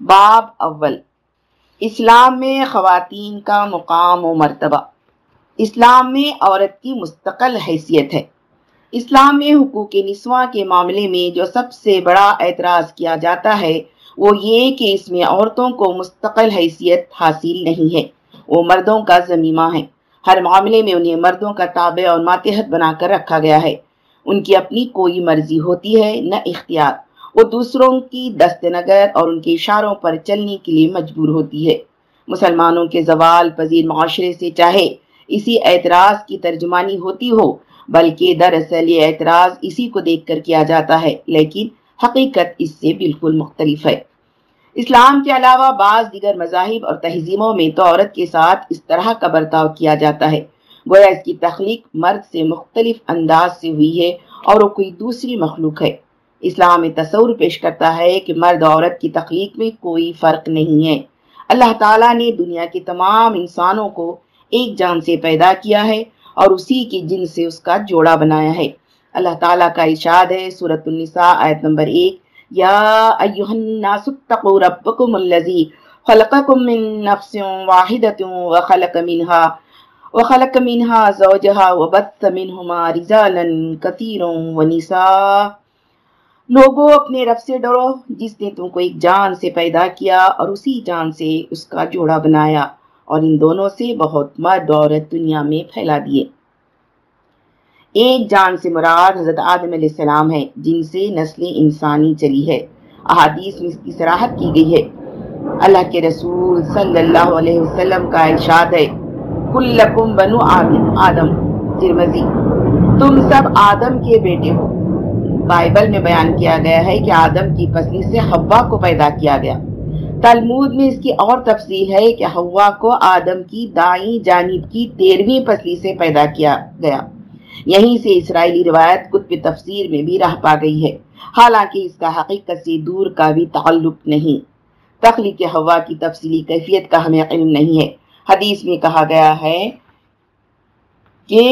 باب اول۔ اسلام میں خواتین کا مقام و مرتبہ۔ اسلام میں عورت کی مستقل حیثیت ہے۔ اسلام میں حقوق نسواں کے معاملے میں جو سب سے بڑا اعتراض کیا جاتا ہے، وہ یہ کہ اس میں عورتوں کو مستقل حیثیت حاصل نہیں ہے۔ وہ مردوں کا زمیمہ ہے۔ ہر معاملے میں انہیں مردوں کا تابع اور ماتحت بنا کر رکھا گیا ہے۔ ان کی اپنی کوئی مرضی ہوتی ہے، نہ اختیار۔ وہ دوسروں کی دست نگر اور ان کے اشاروں پر چلنے کے لیے مجبور ہوتی ہے۔ مسلمانوں کے زوال پذیر معاشرے سے چاہے اسی اعتراض کی ترجمانی ہوتی ہو، بلکہ دراصل یہ اعتراض اسی کو دیکھ کر کیا جاتا ہے، لیکن حقیقت اس سے بالکل مختلف ہے۔ اسلام کے علاوہ بعض دیگر مذاہب اور تہذیبوں میں تو عورت کے ساتھ اس طرح کا برتاؤ کیا جاتا ہے۔ گویا اس کی تخلیق مرد سے مختلف انداز سے ہوئی ہے اور وہ کوئی دوسری مخلوق ہے۔ اسلام تصور پیش کرتا ہے کہ مرد عورت کی تخلیق میں کوئی فرق نہیں ہے۔ اللہ تعالیٰ نے دنیا کے تمام انسانوں کو ایک جان سے پیدا کیا ہے اور اسی کی جن سے اس کا جوڑا بنایا ہے۔ اللہ تعالیٰ کا ارشاد ہے سورة النساء آیت نمبر ایک۔ یا ایوہ الناس اتقوا ربکم اللذی خلقکم من نفس واحدت وخلق منها وخلق منها زوجها وبث منهما رجالا كثيرا ونساء۔ لوگوں اپنے رب سے ڈرو، جس نے تم کو ایک جان سے پیدا کیا اور اسی جان سے اس کا جوڑا بنایا اور ان دونوں سے بہت مرد عورت دنیا میں پھیلا دیے۔ ایک جان سے مراد حضرت آدم علیہ السلام ہے، جن سے نسل انسانی چلی ہے۔ احادیث میں اس کی سراحت کی گئی ہے۔ اللہ کے رسول صلی اللہ علیہ وسلم کا ارشاد ہے کلکم بنو آدم آدم ترمزی تم سب آدم کے بیٹے ہو۔ بائبل میں بیان کیا گیا ہے کہ آدم کی پسلی سے ہوا کو پیدا کیا گیا۔ تلمود میں اس کی اور تفصیل ہے کہ ہوا کو آدم کی دائیں جانب کی تیرویں پسلی سے پیدا کیا گیا۔ یہیں سے اسرائیلی روایت کتب تفسیر میں بھی رہ پا گئی ہے۔ حالانکہ اس کا حقیقت سے دور کا بھی تعلق نہیں۔ تخلیق ہوا کی تفصیلی کیفیت کا ہمیں علم نہیں ہے۔ حدیث میں کہا گیا ہے کہ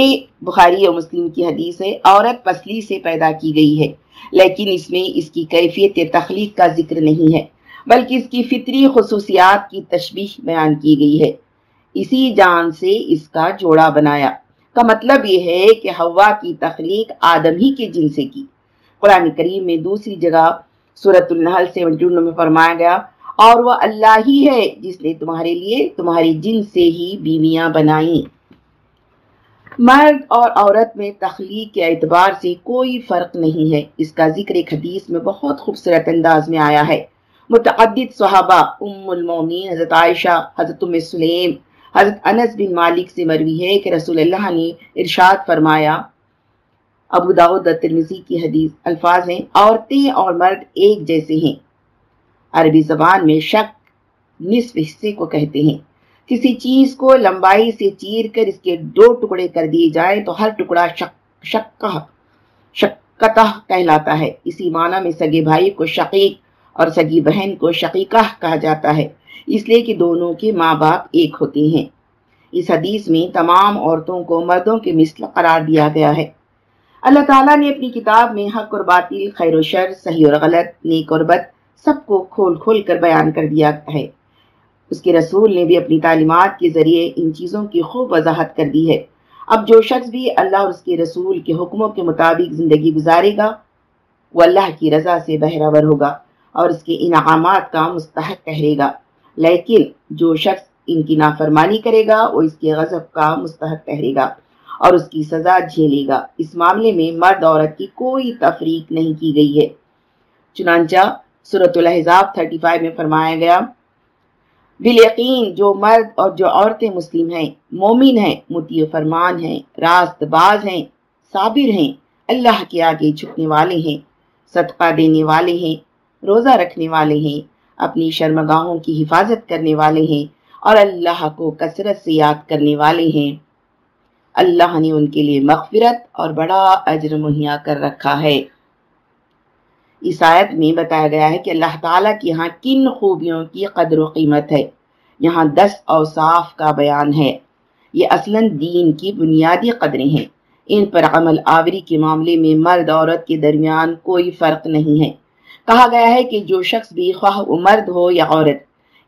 بخاری و مسلم کی حدیث ہے، عورت پسلی سے پیدا کی گئی ہے، لیکن اس میں اس کی کیفیت تخلیق کا ذکر نہیں ہے، بلکہ اس کی فطری خصوصیات کی تشبیح بیان کی گئی ہے۔ اسی جان سے اس کا جوڑا بنایا۔ کا مطلب یہ ہے کہ ہوا کی تخلیق آدم ہی کے جن سے کی۔ قرآن کریم میں دوسری جگہ صورت النحل سے میں فرمایا گیا، اور وہ اللہ ہی ہے جس نے تمہارے لیے تمہاری جن سے ہی بیویاں بنائیں۔ مرد اور عورت میں تخلیق کے اعتبار سے کوئی فرق نہیں ہے۔ اس کا ذکر ایک حدیث میں بہت خوبصورت انداز میں آیا ہے۔ متعدد صحابہ ام المومین حضرت عائشہ، حضرت ام سلیم، حضرت انس بن مالک سے مروی ہے کہ رسول اللہ نے ارشاد فرمایا۔ ابو داود ترمزی کی حدیث الفاظ ہیں، عورتیں اور مرد ایک جیسے ہیں۔ عربی زبان میں شک نصف حصے کو کہتے ہیں۔ کسی چیز کو لمبائی سے چیر کر اس کے دو ٹکڑے کر دیے جائیں تو ہر ٹکڑا شک شکتہ کہلاتا ہے۔ اسی معنی میں سگے بھائی کو شقیق اور سگی بہن کو شقیقہ کہا جاتا ہے۔ اس لیے کہ دونوں کے ماں باپ ایک ہوتے ہیں۔ اس حدیث میں تمام عورتوں کو مردوں کے مثل قرار دیا گیا ہے۔ اللہ تعالیٰ نے اپنی کتاب میں حق اور باطل، خیر و شر، صحیح اور غلط، نیک اور بد، سب کو کھول کھول کر بیان کر دیا ہے۔ اس کے رسول نے بھی اپنی تعلیمات کے ذریعے ان چیزوں کی خوب وضاحت کر دی ہے۔ اب جو شخص بھی اللہ اور اس کے رسول کے حکموں کے مطابق زندگی گزارے گا، وہ اللہ کی رضا سے بہراور ہوگا اور اس کے انعامات کا مستحق کہے گا۔ لیکن جو شخص ان کی نافرمانی کرے گا، وہ اس کے غضب کا مستحق ٹہرے گا اور اس کی سزا جھیلے گا۔ اس معاملے میں مرد عورت کی کوئی تفریق نہیں کی گئی ہے۔ چنانچہ صورت الحضاب 35 میں فرمایا گیا بالیقین جو مرد اور جو عورتیں مسلم ہیں، مومن ہیں متی فرمان ہیں، راست باز ہیں، صابر ہیں، اللہ کے آگے جھکنے والے ہیں، صدقہ دینے والے ہیں، روزہ رکھنے والے ہیں، اپنی شرمگاہوں کی حفاظت کرنے والے ہیں اور اللہ کو کثرت سے یاد کرنے والے ہیں۔ اللہ نے ان کے لیے مغفرت اور بڑا اجر مہیا کر رکھا ہے۔ اس آیت میں بتایا گیا ہے کہ اللہ تعالیٰ کی یہاں کن خوبیوں کی قدر و قیمت ہے۔ یہاں دس اوصاف کا بیان ہے۔ یہ اصلاً دین کی بنیادی قدریں ہیں۔ ان پر عمل آوری کے معاملے میں مرد عورت کے درمیان کوئی فرق نہیں ہے۔ کہا گیا ہے کہ جو شخص بھی خواہ مرد ہو یا عورت،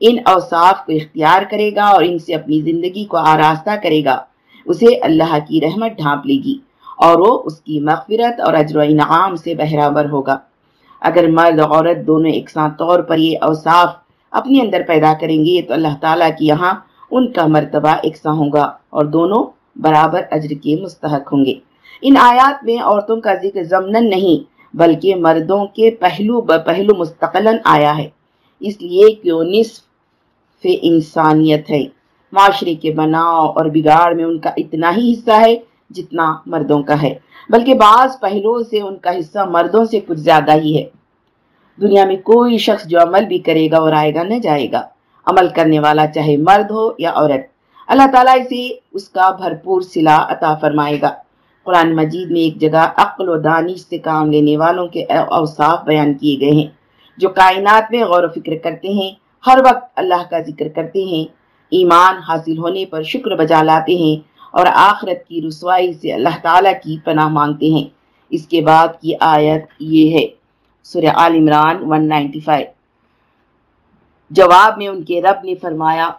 ان اوصاف کو اختیار کرے گا اور ان سے اپنی زندگی کو آراستہ کرے گا۔ اسے اللہ کی رحمت ڈھانپ لے گی اور وہ اس کی مغفرت اور اجر و انعام سے بہرابر ہوگا۔ اگر مرد اور عورت دونوں یکساں طور پر یہ اوصاف اپنے اندر پیدا کریں گے، تو اللہ تعالیٰ کی یہاں ان کا مرتبہ یکساں ہوگا اور دونوں برابر اجر کے مستحق ہوں گے۔ ان آیات میں عورتوں کا ذکر ضمن نہیں، بلکہ مردوں کے پہلو پہلو مستقلاً آیا ہے۔ اس لیے کہ وہ نصف انسانیت ہے؟ معاشرے کے بناؤ اور بگاڑ میں ان کا اتنا ہی حصہ ہے جتنا مردوں کا ہے۔ بلکہ بعض پہلوؤں سے ان کا حصہ مردوں سے کچھ زیادہ ہی ہے۔ دنیا میں کوئی شخص جو عمل بھی کرے گا اور آئے گا نہ جائے گا۔ عمل کرنے والا چاہے مرد ہو یا عورت، اللہ تعالیٰ اسے اس کا بھرپور صلاح عطا فرمائے گا۔ قرآن مجید میں ایک جگہ عقل و دانش سے کام لینے والوں کے اوصاف بیان کیے گئے ہیں، جو کائنات میں غور و فکر کرتے ہیں، ہر وقت اللہ کا ذکر کرتے ہیں۔ ایمان حاصل ہونے پر شکر بجا لاتے ہیں۔ اور آخرت کی رسوائی سے اللہ تعالیٰ کی پناہ مانگتے ہیں۔ اس کے بعد کی آیت یہ ہے، سورہ آل عمران 195 جواب میں ان کے رب نے فرمایا،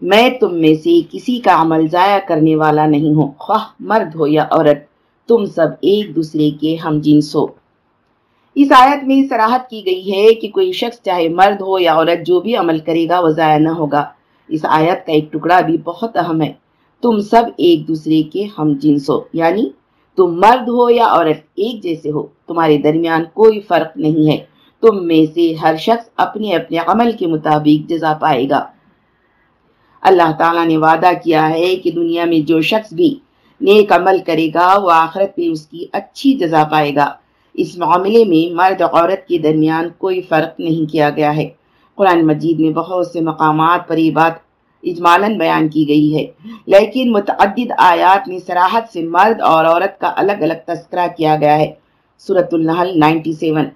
میں تم میں سے کسی کا عمل ضائع کرنے والا نہیں ہوں۔ خواہ مرد ہو یا عورت، تم سب ایک دوسرے کے ہم جنس ہو۔ اس آیت میں سراحت کی گئی ہے کہ کوئی شخص چاہے مرد ہو یا عورت، جو بھی عمل کرے گا وہ ضائع نہ ہوگا۔ اس آیت کا ایک ٹکڑا بھی بہت اہم ہے۔ تم سب ایک دوسرے کے ہم جنس ہو۔ یعنی تم مرد ہو یا عورت ایک جیسے ہو، تمہارے درمیان کوئی فرق نہیں ہے۔ تم میں سے ہر شخص اپنے اپنے عمل کے مطابق جزا پائے گا۔ اللہ تعالیٰ نے وعدہ کیا ہے کہ دنیا میں جو شخص بھی نیک عمل کرے گا، وہ آخرت میں اس کی اچھی جزا پائے گا۔ اس معاملے میں مرد عورت کے درمیان کوئی فرق نہیں کیا گیا ہے۔ قرآن مجید میں بہت سے مقامات پر یہ بات اجمالاً بیان کی گئی ہے۔ لیکن متعدد آیات میں سراحت سے مرد اور عورت کا الگ الگ تذکرہ کیا گیا ہے۔ سورة النحل 97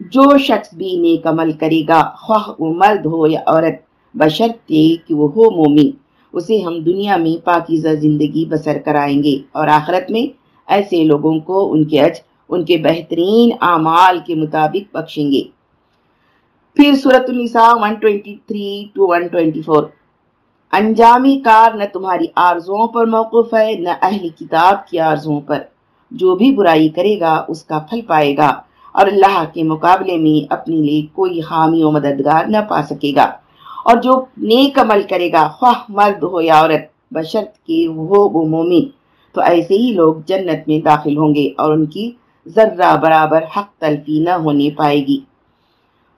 جو شخص بھی نیک عمل کرے گا، خواہ وہ مرد ہو یا عورت بشرطے کہ وہ ہو مومن۔ اسے ہم دنیا میں پاکیزہ زندگی بسر کرائیں گے اور آخرت میں ایسے لوگوں کو ان کے اج ان کے بہترین اعمال کے مطابق بخشیں گے۔ پھر صورت النساء 123 to 124 انجامی کار نہ تمہاری آرزوں پر موقف ہے، نہ اہل کتاب کی آرزوں پر۔ جو بھی برائی کرے گا، اس کا پھل پائے گا۔ اور اللہ کے مقابلے میں اپنے لیے کوئی حامی و مددگار نہ پا سکے گا۔ اور جو نیک عمل کرے گا، خواہ مرد ہو یا عورت، بشرط کے وہ وہ مومن۔ تو ایسے ہی لوگ جنت میں داخل ہوں گے اور ان کی ذرہ برابر حق تلفی نہ ہونے پائے گی۔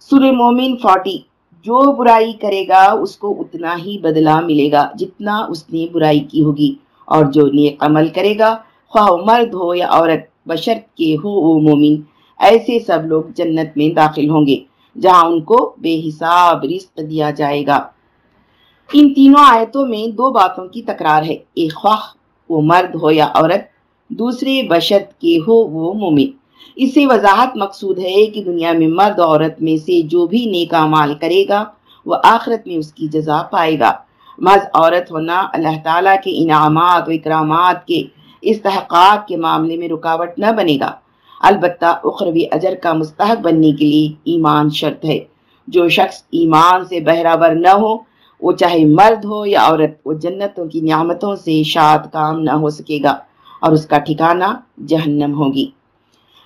سورہ مومن فورٹی جو برائی کرے گا، اس کو اتنا ہی بدلہ ملے گا جتنا اس نے برائی کی ہوگی۔ اور جو نیک عمل کرے گا، خواہ مرد ہو یا عورت بشرط کے ہو وہ مومن۔ ایسے سب لوگ جنت میں داخل ہوں گے، جہاں ان کو بے حساب رزق دیا جائے گا۔ ان تینوں آیتوں میں دو باتوں کی تکرار ہے۔ ایک خواہ وہ مرد ہو یا عورت، دوسرے بشرط کے ہو وہ مومن۔ اس سے وضاحت مقصود ہے کہ دنیا میں مرد عورت میں سے جو بھی نیکا مال کرے گا، وہ آخرت میں اس کی جزا پائے گا۔ مز عورت ہونا اللہ تعالیٰ کے انعامات و اکرامات کے استحقاق کے معاملے میں رکاوٹ نہ بنے گا۔ البتہ اخروی اجر کا مستحق بننے کے لیے ایمان شرط ہے۔ جو شخص ایمان سے بہراور نہ ہو، وہ چاہے مرد ہو یا عورت، وہ جنتوں کی نعمتوں سے شاد کام نہ ہو سکے گا اور اس کا ٹھکانہ جہنم ہوگی۔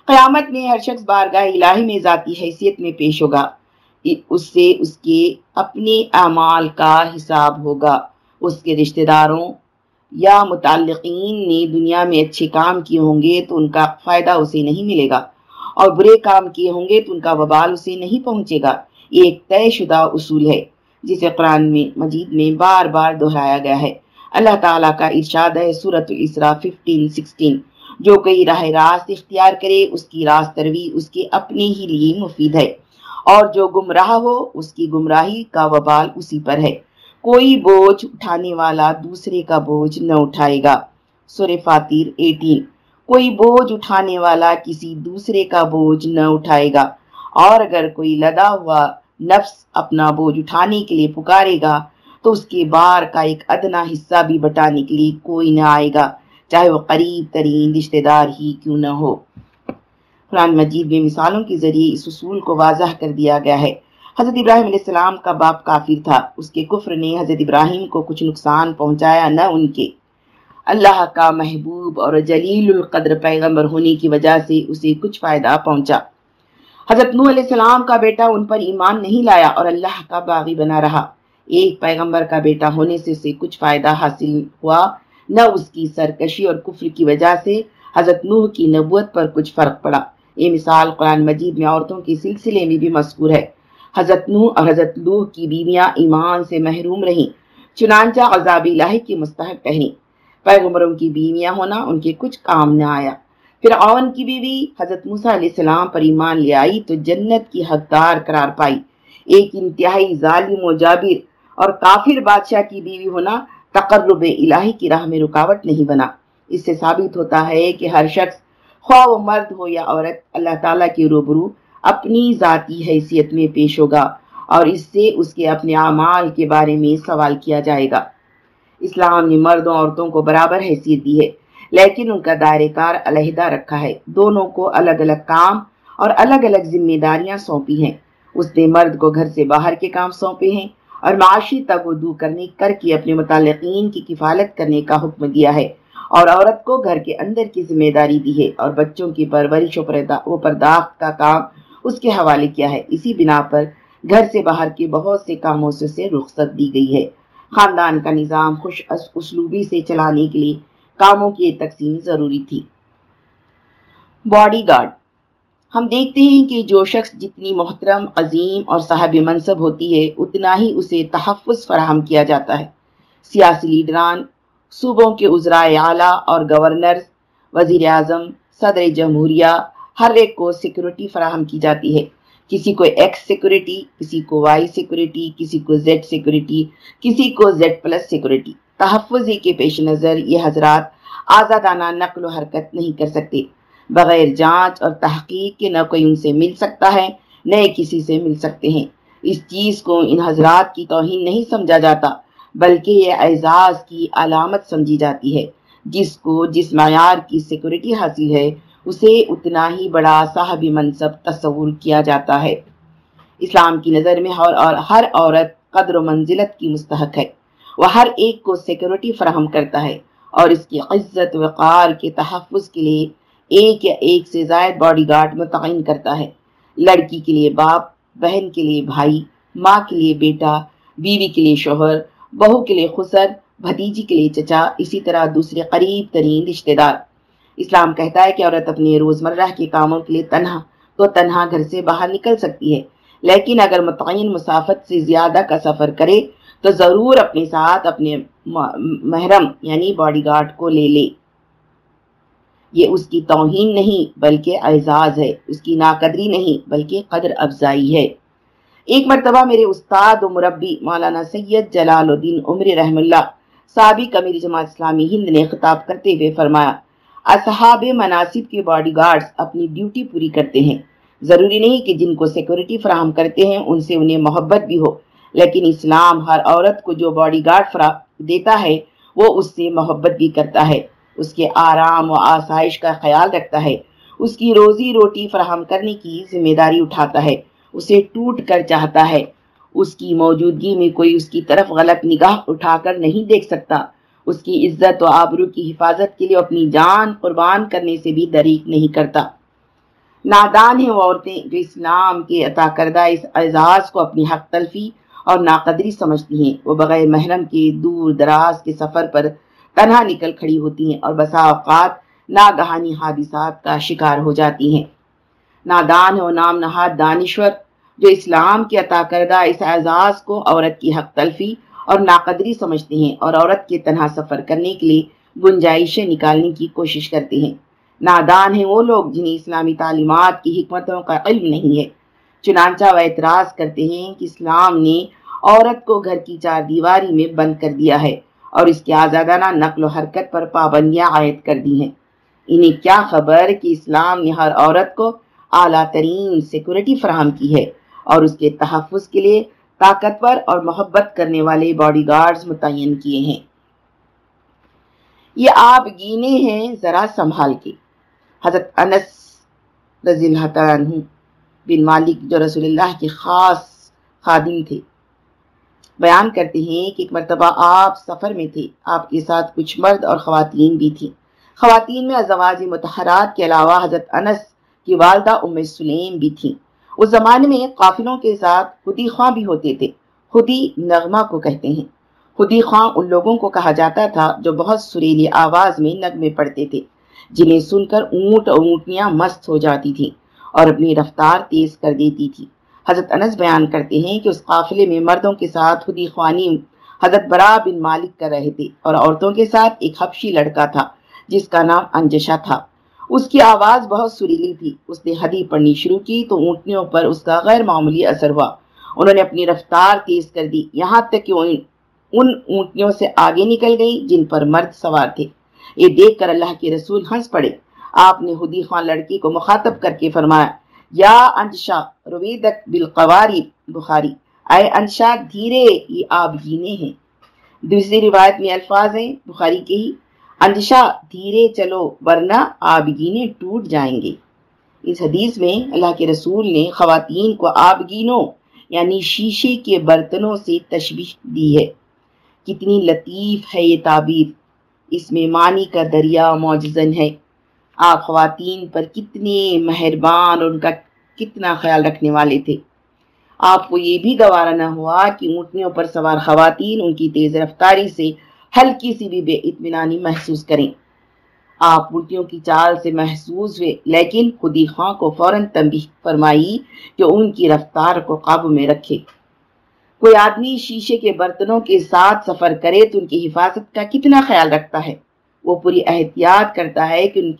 قیامت میں ہر شخص بارگاہ الہی میں ذاتی حیثیت میں پیش ہوگا۔ اس سے اس کے اپنے اعمال کا حساب ہوگا۔ اس کے رشتہ داروں یا متعلقین نے دنیا میں اچھے کام کیے ہوں گے تو ان کا فائدہ اسے نہیں ملے گا۔ اور برے کام کیے ہوں گے تو ان کا وبال اسے نہیں پہنچے گا۔ یہ ایک طے شدہ اصول ہے، جسے قرآن میں، مجید میں بار بار دہرایا گیا ہے۔ اللہ تعالیٰ کا ارشاد ہے صورت الاسراء 15 16 جو کوئی راہ راست اختیار کرے، اس کی راست تروی اس کے اپنے ہی لیے مفید ہے۔ اور جو گمراہ ہو، اس کی گمراہی کا وبال اسی پر ہے۔ کوئی بوجھ اٹھانے والا دوسرے کا بوجھ نہ اٹھائے گا۔ سور فاتیر ایٹین۔ کوئی بوجھ اٹھانے والا کسی دوسرے کا بوجھ نہ اٹھائے گا۔ اور اگر کوئی لدا ہوا نفس اپنا بوجھ اٹھانے کے لیے پکارے گا، تو اس کے بار کا ایک ادنا حصہ بھی بٹانے کے لیے کوئی نہ آئے گا۔ چاہے وہ قریب ترین رشتہ دار ہی کیوں نہ ہو۔ قرآن مجید میں مثالوں کے ذریعے اس اصول کو واضح کر دیا گیا ہے۔ حضرت ابراہیم علیہ السلام کا باپ کافر تھا۔ اس کے کفر نے حضرت ابراہیم کو کچھ نقصان پہنچایا نہ ان کے۔ اللہ کا محبوب اور جلیل القدر پیغمبر ہونے کی وجہ سے اسے کچھ فائدہ پہنچا۔ حضرت نوح علیہ السلام کا بیٹا ان پر ایمان نہیں لایا اور اللہ کا باغی بنا رہا۔ ایک پیغمبر کا بیٹا ہونے سے اسے کچھ فائدہ حاصل ہوا نہ اس کی سرکشی اور کفر کی وجہ سے حضرت نوح کی نبوت پر کچھ فرق پڑا۔ یہ مثال قرآن مجید میں عورتوں کے سلسلے میں بھی مذکور ہے۔ حضرت نوح اور حضرت لوح کی بیویاں ایمان سے محروم رہیں، چنانچہ عذاب الہی کی مستحق ٹہنی پیغمبروں کی بیویاں ہونا ان کے کچھ کام نہ آیا۔ پھر آون کی بیوی حضرت موسیٰ علیہ السلام پر ایمان لے آئی تو جنت کی حقدار قرار پائی۔ ایک انتہائی ظالم و جابر اور کافر بادشاہ کی بیوی ہونا تقرب الہی کی راہ میں رکاوٹ نہیں بنا۔ اس سے ثابت ہوتا ہے کہ ہر شخص خواہ و مرد ہو یا عورت، اللہ تعالیٰ کے روبرو اپنی ذاتی حیثیت میں پیش ہوگا اور اس سے اس کے اپنے اعمال کے بارے میں سوال کیا جائے گا۔ اسلام نے مردوں عورتوں کو برابر حیثیت دی ہے، لیکن ان کا دائرہ کار علیحدہ رکھا ہے۔ دونوں کو الگ الگ کام اور الگ الگ ذمہ داریاں سونپی ہیں۔ اس نے مرد کو گھر سے باہر کے کام سونپے ہیں۔ اور معاشی تگودو کرنے، کر کے اپنے متعلقین کی کفالت کرنے کا حکم دیا ہے۔ اور عورت کو گھر کے اندر کی ذمہ داری دی ہے اور بچوں کی پرورش و پرداخت کا کام اس کے حوالے کیا ہے۔ اسی بنا پر گھر سے باہر کے بہت سے کاموں سے رخصت دی گئی ہے۔ خاندان کا نظام خوش اسلوبی سے چلانے کے لیے کاموں کی تقسیم ضروری تھی۔ باڈی گارڈ ہم دیکھتے ہیں کہ جو شخص جتنی محترم، عظیم اور صاحب منصب ہوتی ہے، اتنا ہی اسے تحفظ فراہم کیا جاتا ہے۔ سیاسی لیڈران، صوبوں کے عزرائے اعلیٰ اور گورنر وزیر اعظم صدر جمہوریہ، ہر ایک کو سیکورٹی فراہم کی جاتی ہے۔ کسی کو ایکس سیکورٹی کسی کو وائی سیکورٹی کسی کو زیڈ سیکورٹی کسی کو زیڈ پلس سیکورٹی تحفظ کے پیش نظر یہ حضرات آزادانہ نقل و حرکت نہیں کر سکتے۔ بغیر جانچ اور تحقیق کے نہ کوئی ان سے مل سکتا ہے، نہ کسی سے مل سکتے ہیں۔ اس چیز کو ان حضرات کی توہین نہیں سمجھا جاتا، بلکہ یہ اعزاز کی علامت سمجھی جاتی ہے۔ جس کو جس معیار کی سیکورٹی حاصل ہے، اسے اتنا ہی بڑا صاحبی منصب تصور کیا جاتا ہے۔ اسلام کی نظر میں اور ہر عورت قدر و منزلت کی مستحق ہے۔ وہ ہر ایک کو سیکورٹی فراہم کرتا ہے اور اس کی عزت وقار کے تحفظ کے لیے ایک یا ایک سے زائد باڈی گارڈ متعین کرتا ہے۔ لڑکی کے لیے باپ، بہن کے لیے بھائی، ماں کے لیے بیٹا، بیوی کے لیے شوہر، بہو کے لیے خسر، بھتیجی کے لیے چچا، اسی طرح دوسرے قریب ترین رشتہ دار۔ اسلام کہتا ہے کہ عورت اپنے روزمرہ کے کاموں کے لیے تنہا، تو تنہا گھر سے باہر نکل سکتی ہے۔ لیکن اگر متعین مسافت سے زیادہ کا سفر کرے، تو ضرور اپنے ساتھ اپنے محرم یعنی باڈی گارڈ کو لے لے۔ یہ اس کی توہین نہیں بلکہ اعزاز ہے، اس کی ناقدری نہیں بلکہ قدر افزائی ہے۔ ایک مرتبہ میرے استاد و مربی مولانا سید جلال الدین عمر رحم اللہ سابق امیر جماعت اسلامی ہند نے خطاب کرتے ہوئے فرمایا، اصحاب مناسب کے باڈی گارڈز اپنی ڈیوٹی پوری کرتے ہیں۔ ضروری نہیں کہ جن کو سیکورٹی فراہم کرتے ہیں، ان سے انہیں محبت بھی ہو، لیکن اسلام ہر عورت کو جو باڈی گارڈ فراہم دیتا ہے، وہ اس سے محبت بھی کرتا ہے۔ اس کے آرام و آسائش کا خیال رکھتا ہے۔ اس کی روزی روٹی فراہم کرنے کی ذمہ داری اٹھاتا ہے، اسے ٹوٹ کر چاہتا ہے۔ اس کی موجودگی میں کوئی اس کی طرف غلط نگاہ اٹھا کر نہیں دیکھ سکتا۔ اس کی عزت و آبرو کی حفاظت کے لیے اپنی جان قربان کرنے سے بھی دریک نہیں کرتا۔ نادان ہیں وہ عورتیں جو اسلام کے عطا کردہ اس اعزاز کو اپنی حق تلفی اور ناقدری سمجھتی ہیں۔ وہ بغیر محرم کے دور دراز کے سفر پر تنہا نکل کھڑی ہوتی ہیں اور بسا اوقات ناگہانی حادثات کا شکار ہو جاتی ہیں۔ نادان و نام نہاد دانشور جو اسلام کے عطا کردہ اس اعزاز کو عورت کی حق تلفی اور ناقدری سمجھتے ہیں اور عورت کے تنہا سفر کرنے کے لیے گنجائشیں نکالنے کی کوشش کرتے ہیں۔ نادان ہیں وہ لوگ جنہیں اسلامی تعلیمات کی حکمتوں کا علم نہیں ہے۔ چنانچہ وہ اعتراض کرتے ہیں کہ اسلام نے عورت کو گھر کی چار دیواری میں بند کر دیا ہے۔ اور اس کی آزادانہ نقل و حرکت پر پابندیاں عائد کر دی ہیں۔ انہیں کیا خبر کہ اسلام نے ہر عورت کو اعلیٰ ترین سیکورٹی فراہم کی ہے اور اس کے تحفظ کے لیے طاقتور اور محبت کرنے والے باڈی گارڈز متعین کیے ہیں۔ یہ آپ گینے ہیں ذرا سنبھال کے۔ حضرت انس رضی اللہ تعالیٰ عنہ بن مالک جو رسول اللہ کے خاص خادم تھے۔ بیان کرتے ہیں کہ ایک مرتبہ آپ سفر میں تھے۔ آپ کے ساتھ کچھ مرد اور خواتین بھی تھیں۔ خواتین میں ازواج متحرات کے علاوہ حضرت انس کی والدہ ام سلیم بھی تھیں۔ اس زمانے میں قافلوں کے ساتھ خودی خواہ بھی ہوتے تھے۔ خودی نغمہ کو کہتے ہیں۔ خودی خواہ ان لوگوں کو کہا جاتا تھا جو بہت سریلی آواز میں نغمے پڑتے تھے، جنہیں سن کر اونٹ اور اونٹنیاں مست ہو جاتی تھیں اور اپنی رفتار تیز کر دیتی تھی حضرت انس بیان کرتے ہیں کہ اس قافلے میں مردوں کے ساتھ خودی خوانی حضرت برا بن مالک کر رہے تھے اور عورتوں کے ساتھ ایک حبشی لڑکا تھا، جس کا نام انجشا تھا۔ اس کی آواز بہت سریلی تھی۔ اس نے حدی پڑھنی شروع کی تو اونٹنیوں پر اس کا غیر معمولی اثر ہوا۔ انہوں نے اپنی رفتار تیز کر دی۔ یہاں تک کہ ان اونٹنیوں سے آگے نکل گئی جن پر مرد سوار تھے۔ یہ دیکھ کر اللہ کے رسول ہنس پڑے۔ آپ نے خدی خان لڑکی کو مخاطب کر کے فرمایا یا انشا، رویدک بالقواری، بخاری۔ اے انشا، دھیرے یہ آپ جینے ہیں۔ دوسری روایت میں الفاظ ہیں، بخاری کے ہی۔ انشا، دھیرے چلو، ورنہ آبگینے ٹوٹ جائیں گے۔ اس حدیث میں اللہ کے رسول نے خواتین کو آبگینوں یعنی شیشے کے برتنوں سے تشبیح دی ہے۔ کتنی لطیف ہے یہ تعبیر۔ اس میں معنی کا دریا معجزن ہے۔ آپ خواتین پر کتنے مہربان اور ان کا کتنا خیال رکھنے والے تھے۔ آپ کو یہ بھی گوارا نہ ہوا کہ اونٹنیوں پر سوار خواتین ان کی تیز رفتاری سے ہلکی سی بھی بے اطمینانی محسوس کریں۔ آپ اونٹنیوں کی چال سے محسوس ہوئے، لیکن خودی خواہ کو فوراً تنبیہ فرمائی کہ ان کی رفتار کو قابو میں رکھے۔ کوئی آدمی شیشے کے برتنوں کے ساتھ سفر کرے تو ان کی حفاظت کا کتنا خیال رکھتا ہے؟ وہ پوری احتیاط کرتا ہے کہ